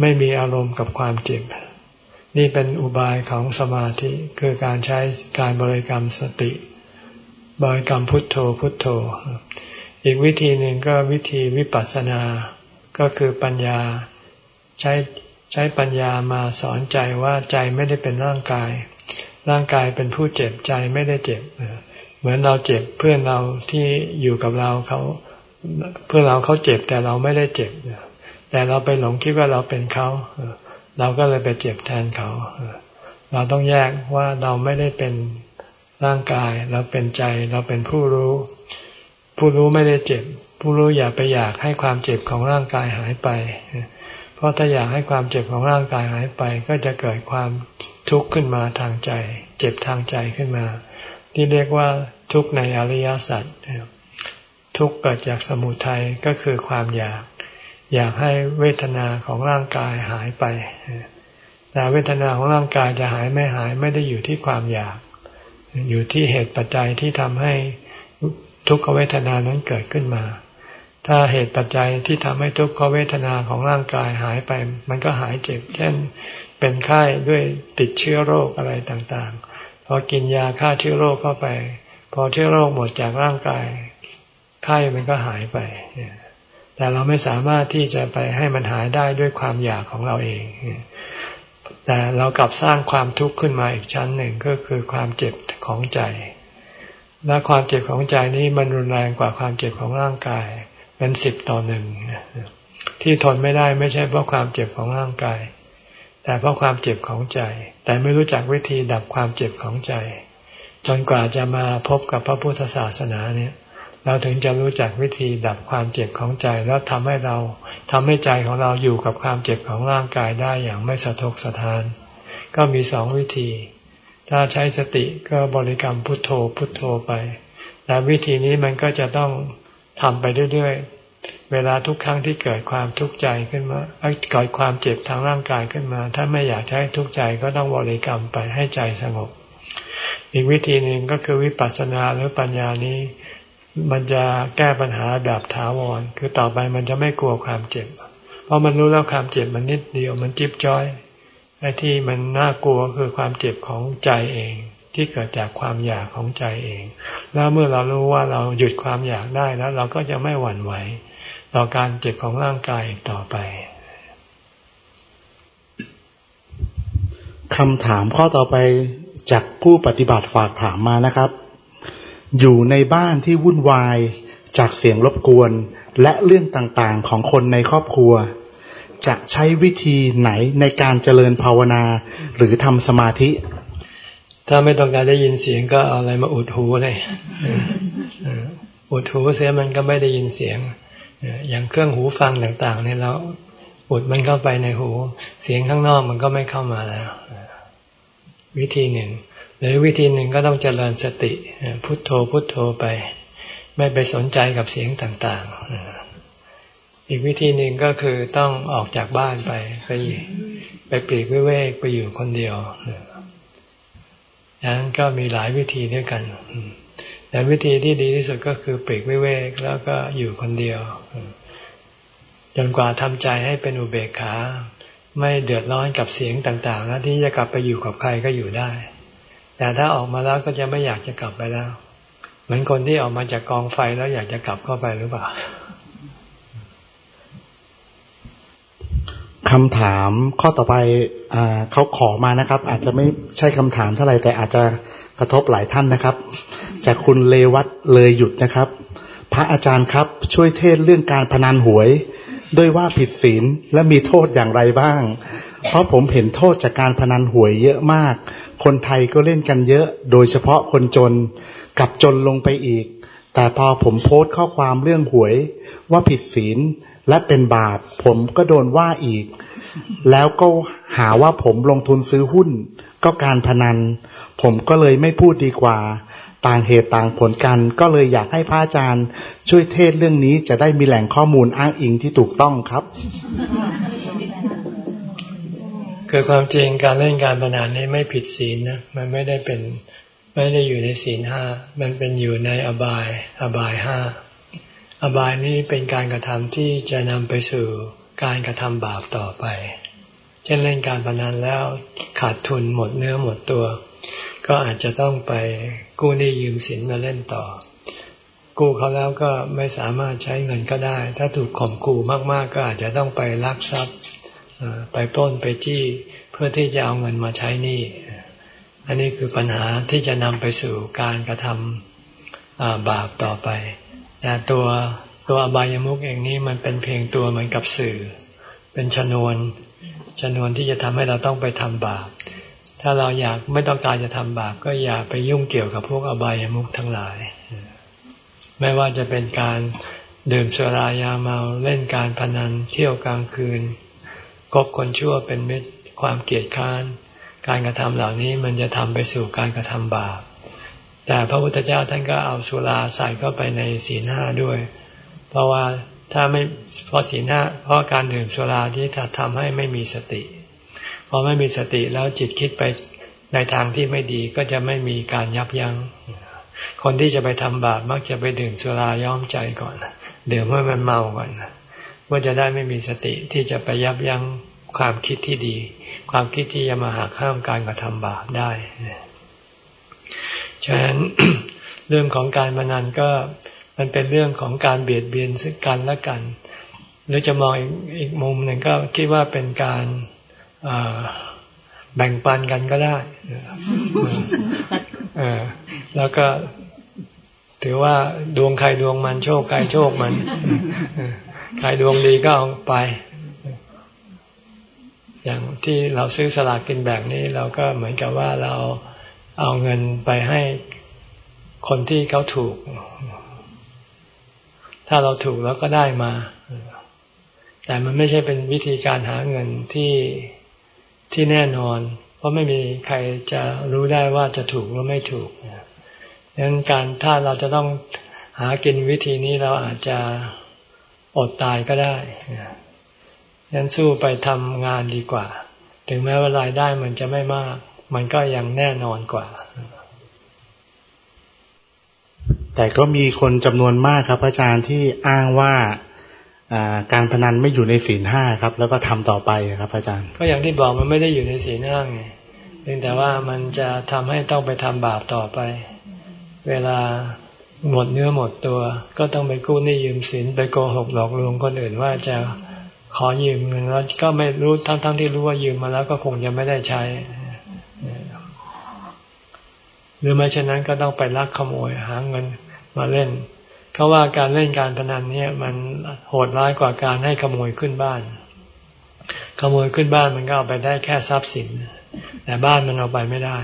ไม่มีอารมณ์กับความเจ็บ นี่เป็นอุบายของสมาธิคือการใช้การบริกรรมสติ บริกรรมพุทโธพุทโธ อีกวิธีหนึ่งก็วิธีวิปัสสนา ก็คือปัญญาใช้ใช้ปัญญามาสอนใจว่าใจไม่ได้เป็นร่างกาย ร่างกายเป็นผู้เจ็บใจไม่ได้เจ็บ เหมือนเราเจ็บเพื่อนเราที่อยู่กับเราเขา เพื่อเราเขาเจ็บแต่เราไม่ได้เจ็บแต่เราไปหลงคิดว่าเราเป็นเขาเราก็เลยไปเจ็บแทนเขา เราต้องแยกว่าเราไม่ได้เป็นร่างกาย เราเป็นใจ เราเป็นผู้รู้ ผู้รู้ไม่ได้เจ็บ ผู้รู้อย่าไปอยากให้ความเจ็บของร่างกายหายไป เพราะถ้าอยากให้ความเจ็บของร่างกายหายไป ก็จะเกิดความทุกข์ขึ้นมาทางใจ เจ็บทางใจขึ้นมา ที่เรียกว่าทุกข์ในอริยสัจ ทุกข์เกิดจากสมุทัยก็คือความอยาก อยากให้เวทนาของร่างกายหายไป แต่เวทนาของร่างกายจะหายไม่หายไม่ได้อยู่ที่ความอยาก อยู่ที่เหตุปัจจัยที่ทำให้ทุกขเวทนานั้นเกิดขึ้นมา ถ้าเหตุปัจจัยที่ทำให้ทุกขเวทนาของร่างกายหายไป มันก็หายเจ็บ เช่น เป็นไข้ด้วยติดเชื้อโรคอะไรต่างๆ พอกินยาฆ่าเชื้อโรคเข้าไป พอเชื้อโรคหมดจากร่างกาย ไข้มันก็หายไป แต่เราไม่สามารถที่จะไปให้มันหายได้ด้วยความอยากของเราเอง แต่เรากลับสร้างความทุกข์ขึ้นมาอีกชั้นหนึ่งก็คือความเจ็บของใจ และความเจ็บของใจนี้มันรุนแรงกว่าความเจ็บของร่างกาย เป็นสิบต่อหนึ่งที่ทนไม่ได้ไม่ใช่เพราะความเจ็บของร่างกาย แต่เพราะความเจ็บของใจ แต่ไม่รู้จักวิธีดับความเจ็บของใจ จนกว่าจะมาพบกับพระพุทธศาสนาเนี่ย เราถึงจะรู้จักวิธีดับความเจ็บของใจ แล้วทำให้เราทำให้ใจของเราอยู่กับความเจ็บของร่างกายได้อย่างไม่สะทกสะทาน ก็มีสองวิธี ถ้าใช้สติก็บริกรรมพุทโธพุทโธไป แต่วิธีนี้มันก็จะต้องทำไปเรื่อยๆ เวลาทุกครั้งที่เกิดความทุกข์ใจขึ้นมาเกิดความเจ็บทางร่างกายขึ้นมา ถ้าไม่อยากใช้ทุกข์ใจก็ต้องบริกรรมไปให้ใจสงบ อีกวิธีหนึ่งก็คือวิปัสสนาหรือปัญญานี้ มันจะแก้ปัญหาแบบถาวร คือต่อไปมันจะไม่กลัวความเจ็บ เพราะมันรู้แล้วความเจ็บมันนิดเดียวมันจิ๊บจ้อยไอ้ที่มันน่ากลัวคือความเจ็บของใจเอง ที่เกิดจากความอยากของใจเอง แล้วเมื่อเรารู้ว่าเราหยุดความอยากได้แล้วเราก็จะไม่หวั่นไหวต่อการเจ็บของร่างกายต่อไปคำถามข้อต่อไปจากผู้ปฏิบัติฝากถามมานะครับ อยู่ในบ้านที่วุ่นวายจากเสียงรบกวน และเรื่องต่างๆของคนในครอบครัว จะใช้วิธีไหนในการเจริญภาวนา หรือทำสมาธิ ถ้าไม่ต้องการได้ยินเสียงก็เอาอะไรมาอุดหูเลยอุดหูเสียมันก็ไม่ได้ยินเสียง อย่างเครื่องหูฟังต่าง ๆ เนี่ยเราอุดมันเข้าไปในหู เสียงข้างนอกมันก็ไม่เข้ามาแล้ว วิธีหนึ่ง หรือวิธีหนึ่งก็ต้องเจริญสติพุทโธพุทโธไป ไม่ไปสนใจกับเสียงต่างๆ อีกวิธีหนึ่งก็คือต้องออกจากบ้านไปไปไปปลีกวิเวกไปอยู่คนเดียวดังนั้นก็มีหลายวิธีด้วยกันแต่วิธีที่ดีที่สุดก็คือปลีกวิเวกแล้วก็อยู่คนเดียวจนกว่าทำใจให้เป็นอุเบกขา ไม่เดือดร้อนกับเสียงต่างๆ แล้วที่จะกลับไปอยู่กับใครก็อยู่ได้ แต่ถ้าออกมาแล้วก็จะไม่อยากจะกลับไปแล้ว เหมือนคนที่ออกมาจากกองไฟแล้วอยากจะกลับเข้าไปหรือเปล่าคำถามข้อต่อไปเขาขอมานะครับ อาจจะไม่ใช่คำถามเท่าไหร่แต่อาจจะกระทบหลายท่านนะครับ จากคุณเลวัตเลยหยุดนะครับ พระอาจารย์ครับ ช่วยเทศเรื่องการพนันหวย ด้วยว่าผิดศีลและมีโทษอย่างไรบ้าง เพราะผมเห็นโทษจากการพนันหวยเยอะมาก คนไทยก็เล่นกันเยอะ โดยเฉพาะคนจนกับจนลงไปอีก แต่พอผมโพสต์ข้อความเรื่องหวยว่าผิดศีลและเป็นบาป ผมก็โดนว่าอีก แล้วก็หาว่าผมลงทุนซื้อหุ้น ก็การพนัน ผมก็เลยไม่พูดดีกว่า ต่างเหตุต่างผลกันก็เลยอยากให้พระอาจารย์ ช่วยเทศเรื่องนี้จะได้มีแหล่งข้อมูลอ้างอิงที่ถูกต้องครับ คือความจริงการเล่นการพนันนี้ไม่ผิดศีลนะมันไม่ได้เป็นไม่ได้อยู่ในศีลห้ามันเป็นอยู่ในอบาย อบายห้าอบายนี้เป็นการกระทำที่จะนำไปสู่การกระทำบาปต่อไป เช่นเล่นการพนันแล้วขาดทุนหมดเนื้อหมดตัว ก็อาจจะต้องไปกู้หนี้ยืมสินมาเล่นต่อ กู้เขาแล้วก็ไม่สามารถใช้เงินก็ได้ ถ้าถูกข่มขู่มากๆ ก็อาจจะต้องไปลักทรัพย์ ไปปล้นไปจี้เพื่อที่จะเอาเงินมาใช้หนี้อันนี้คือปัญหาที่จะนำไปสู่การกระทำบาปต่อไปแต่ตัวตัวอบายามุกเองนี้มันเป็นเพียงตัวเหมือนกับสื่อ เป็นชนวน ชนวนที่จะทำให้เราต้องไปทำบาป ถ้าเราอยากไม่ต้องการจะทำบาปก็อย่าไปยุ่งเกี่ยวกับพวกอบายามุขทั้งหลาย ไม่ว่าจะเป็นการดื่มสุรายาเมาเล่นการพนันเที่ยวกลางคืน กบคนชั่วเป็นมิตรความเกลียดค้าน การกระทำเหล่านี้มันจะทำไปสู่การกระทำบาป แต่พระพุทธเจ้าท่านก็เอาสุราใส่เข้าไปในศีลห้าด้วย เพราะว่าถ้าไม่เพราะศีลห้าเพราะการดื่มสุราที่ทำให้ไม่มีสติพอไม่มีสติแล้วจิตคิดไปในทางที่ไม่ดีก็จะไม่มีการยับยัง้งคนที่จะไปทำบาปมักจะไปดื่มสุราย้อมใจก่อนดื่มเมื่อมันเมาก่อน ว่าจะได้ไม่มีสติที่จะไปยับยั้งความคิดที่ดี ความคิดที่จะมาหักห้ามการกระทำบาปได้ฉะนั้นเรื่องของการมานันก็มันเป็นเรื่องของการเบียดเบียนซึ่งกันและกัน หรือจะมองอีกมุมหนึ่งก็คิดว่าเป็นการแบ่งปันกันก็ได้แล้วก็ถือว่าดวงใครดวงมันโชคใครโชคมัน ใครดวงดีก็เอาไป อย่างที่เราซื้อสลากกินแบ่งนี้ เราก็เหมือนกับว่าเราเอาเงินไปให้คนที่เขาถูก ถ้าเราถูกแล้วก็ได้มา แต่มันไม่ใช่เป็นวิธีการหาเงินที่ที่แน่นอน เพราะไม่มีใครจะรู้ได้ว่าจะถูกหรือไม่ถูกดังนั้นการถ้าเราจะต้องหากินวิธีนี้เราอาจจะ อดตายก็ได้ดังนั้นสู้ไปทำงานดีกว่า ถึงแม้ว่ารายได้มันจะไม่มาก มันก็ยังแน่นอนกว่า แต่ก็มีคนจำนวนมากครับอาจารย์ที่อ้างว่าการพนันไม่อยู่ในศีลห้าครับ แล้วก็ทำต่อไปครับ อาจารย์ ก็อย่างที่บอกมันไม่ได้อยู่ในศีลห้าไงเพียงแต่ว่ามันจะทำให้ต้องไปทำบาปต่อไป เวลา หมดเนื้อหมดตัว ก็ต้องไปกู้หนี้ยืมสินไปโกหกหลอกลวงคนอื่นว่าจะขอยืมเงินแล้วก็ไม่รู้ทั้งๆทที่รู้ว่ายืมมาแล้วก็คงจะไม่ได้ใช้ หรือไม่เช่นนั้นก็ต้องไปลักขโมยหาเงินมาเล่นเขาว่าการเล่นการพนันเนี่ยมันโหดร้ายกว่าการให้ขโมยขึ้นบ้าน ขโมยขึ้นบ้านมันก็เอาไปได้แค่ทรัพย์สิน แต่บ้านมันเอาไปไม่ได้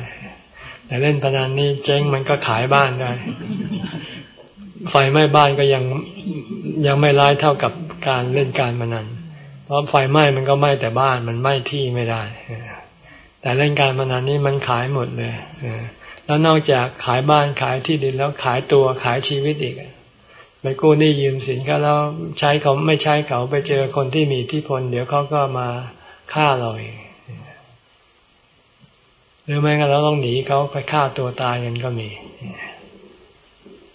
แต่เล่นพนันนี่เจ๊งมันก็ขายบ้านได้ ไฟไหม้บ้านก็ยังยังไม่ร้ายเท่ากับการเล่นการพนัน เพราะไฟไหม้มันก็ไหม้แต่บ้านมันไหม้ที่ไม่ได้ แต่เล่นการพนันนี่มันขายหมดเลยแล้วนอกจากขายบ้านขายที่ดินแล้วขายตัวขายชีวิตอีกไปกู้หนี้ยืมสินก็แล้วใช้เขาไม่ใช้เขาไปเจอคนที่มีที่พลเดี๋ยวเขาก็มาฆ่าเราเอง หรือไม่ก็เราต้องหนีเขาไปฆ่าตัวตายกันก็มี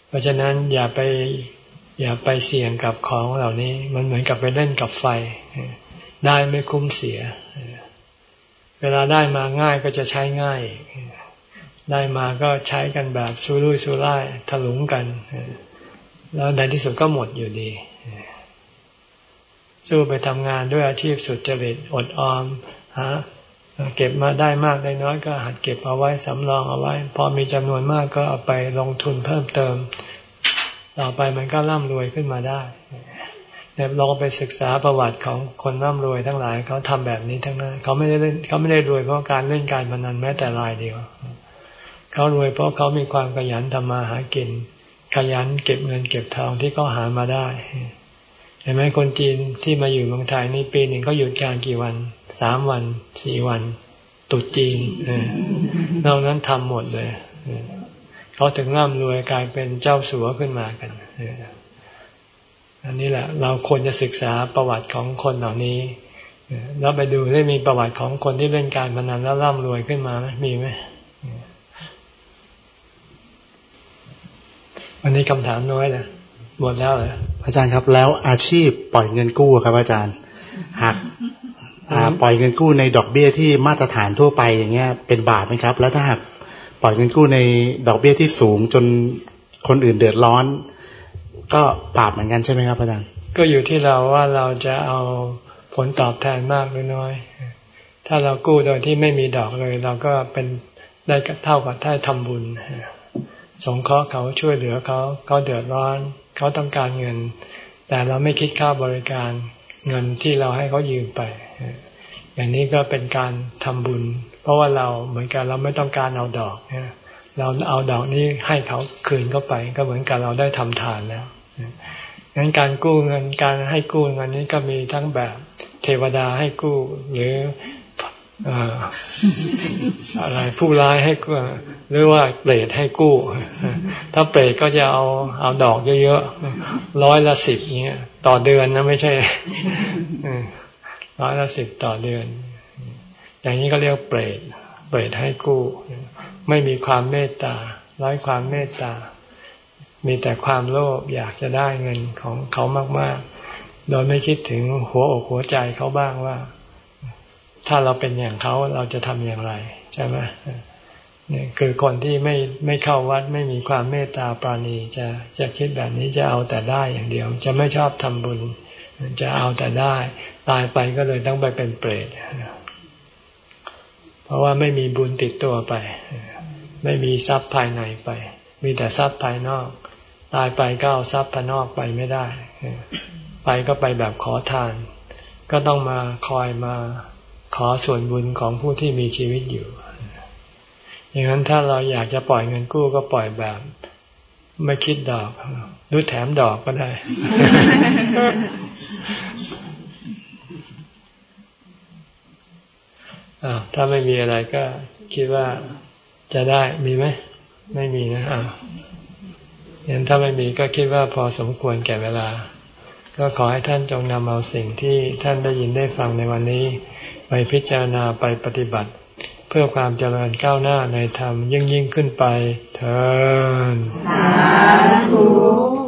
เพราะฉะนั้นอย่าไปอย่าไปเสี่ยงกับของเหล่านี้ มันเหมือนกับไปเล่นกับไฟ ได้ไม่คุ้มเสีย เวลาได้มาง่ายก็จะใช้ง่าย ได้มาก็ใช้กันแบบสุรุ่ยสุร่ายถลุงกัน แล้วในที่สุดก็หมดอยู่ดี สู้ไปทำงานด้วยอาชีพสุดจริตอดออมฮะ เก็บมาได้มากได้น้อยก็หัดเก็บเอาไว้สำรองเอาไว้ พอมีจำนวนมากก็เอาไปลงทุนเพิ่มเติม ต่อไปมันก็ร่ำรวยขึ้นมาได้เนี่ยลองไปศึกษาประวัติของคนร่ำรวยทั้งหลายเขาทำแบบนี้ทั้งนั้นเขาไม่ได้เล่นเขาไม่ได้รวยเพราะการเล่นการพนันแม้แต่รายเดียวเขารวยเพราะเขามีความขยันทำมาหากิน ขยันเก็บเงินเก็บทองที่เขาหามาได้เห็นไหมคนจีนที่มาอยู่เมืองไทยนี่ปีหนึ่งเขาหยุดการกี่วัน สามวันสี่วันตุจีนนอกนั้นทำหมดเลยเขาถึงร่ำรวยกลายเป็นเจ้าสัวขึ้นมากันอันนี้แหละ เราควรจะศึกษาประวัติของคนเหล่านี้แล้วไปดูได้มีประวัติของคนที่เล่นการพนันแล้วร่ำรวยขึ้นมาไหมมีไหมวันนี้คำถามน้อยนะหมดแล้วเหรออาจารย์ครับ แล้วอาชีพปล่อยเงินกู้ครับ อาจารย์ หาก ปล่อยเงินกู้ในดอกเบี้ยที่มาตรฐานทั่วไปอย่างเงี้ย เป็นบาปไหมครับ แล้วถ้าหากปล่อยเงินกู้ในดอกเบี้ยที่สูงจนคนอื่นเดือดร้อน ก็บาปเหมือนกันใช่ไหมครับอาจารย์ก็อยู่ที่เราว่าเราจะเอาผลตอบแทนมากหรือน้อย ถ้าเรากู้โดยที่ไม่มีดอกเลย เราก็เป็นได้เท่ากับได้ทำบุญสงเคราะห์เขาช่วยเหลือเขาเขาเดือดร้อน เขาต้องการเงิน แต่เราไม่คิดค่าบริการ เงินที่เราให้เขายืมไป อย่างนี้ก็เป็นการทำบุญ เพราะว่าเราเหมือนกันเราไม่ต้องการเอาดอกเราเอาดอกนี้ให้เขาคืนเข้าไป ก็เหมือนกันเราได้ทำทานแล้วงั้นการกู้เงินการให้กู้เงินนี้ก็มีทั้งแบบเทวดาให้กู้ หรือ อะไรผู้ร้ายให้กู้หรือว่าเปรตให้กู้ ถ้าเปรตก็จะเอาเอาดอกเยอะๆร้อยละสิบเงี้ยต่อเดือนนะไม่ใช่ร้อยละสิบต่อเดือน อย่างนี้ก็เรียกเปรตเปรตให้กู้ ไม่มีความเมตตาร้อยความเมตตา มีแต่ความโลภอยากจะได้เงินของเขามาก ๆ โดยไม่คิดถึงหัวอกหัวใจเขาบ้างว่า ถ้าเราเป็นอย่างเขาเราจะทำอย่างไร ใช่ไหมนี่คือคนที่ไม่ไม่เข้าวัดไม่มีความเมตตาปราณีจะจะคิดแบบนี้จะเอาแต่ได้อย่างเดียว จะไม่ชอบทำบุญ จะเอาแต่ได้ ตายไปก็เลยต้องไปเป็นเปรตเพราะว่าไม่มีบุญติดตัวไป ไม่มีทรัพย์ภายในไป มีแต่ทรัพย์ภายนอก ตายไปก็เอาทรัพย์ภายนอกไปไม่ได้ ไปก็ไปแบบขอทาน ก็ต้องมาคอยมา ขอส่วนบุญของผู้ที่มีชีวิตอยู่ อย่างนั้นถ้าเราอยากจะปล่อยเงินกู้ก็ปล่อยแบบ ไม่คิดดอกหรือแถมดอกก็ได้อาถ้าไม่มีอะไรก็คิดว่าจะได้มีไหม ไม่มีนะอ่าอย่างถ้าไม่มีก็คิดว่าพอสมควรแก่เวลา ก็ขอให้ท่านจงนำเอาสิ่งที่ท่านได้ยินได้ฟังในวันนี้ ไปพิจารณาไปปฏิบัติ เพื่อความเจริญก้าวหน้าในธรรมยิ่งยิ่งขึ้นไปเถิดสาธุ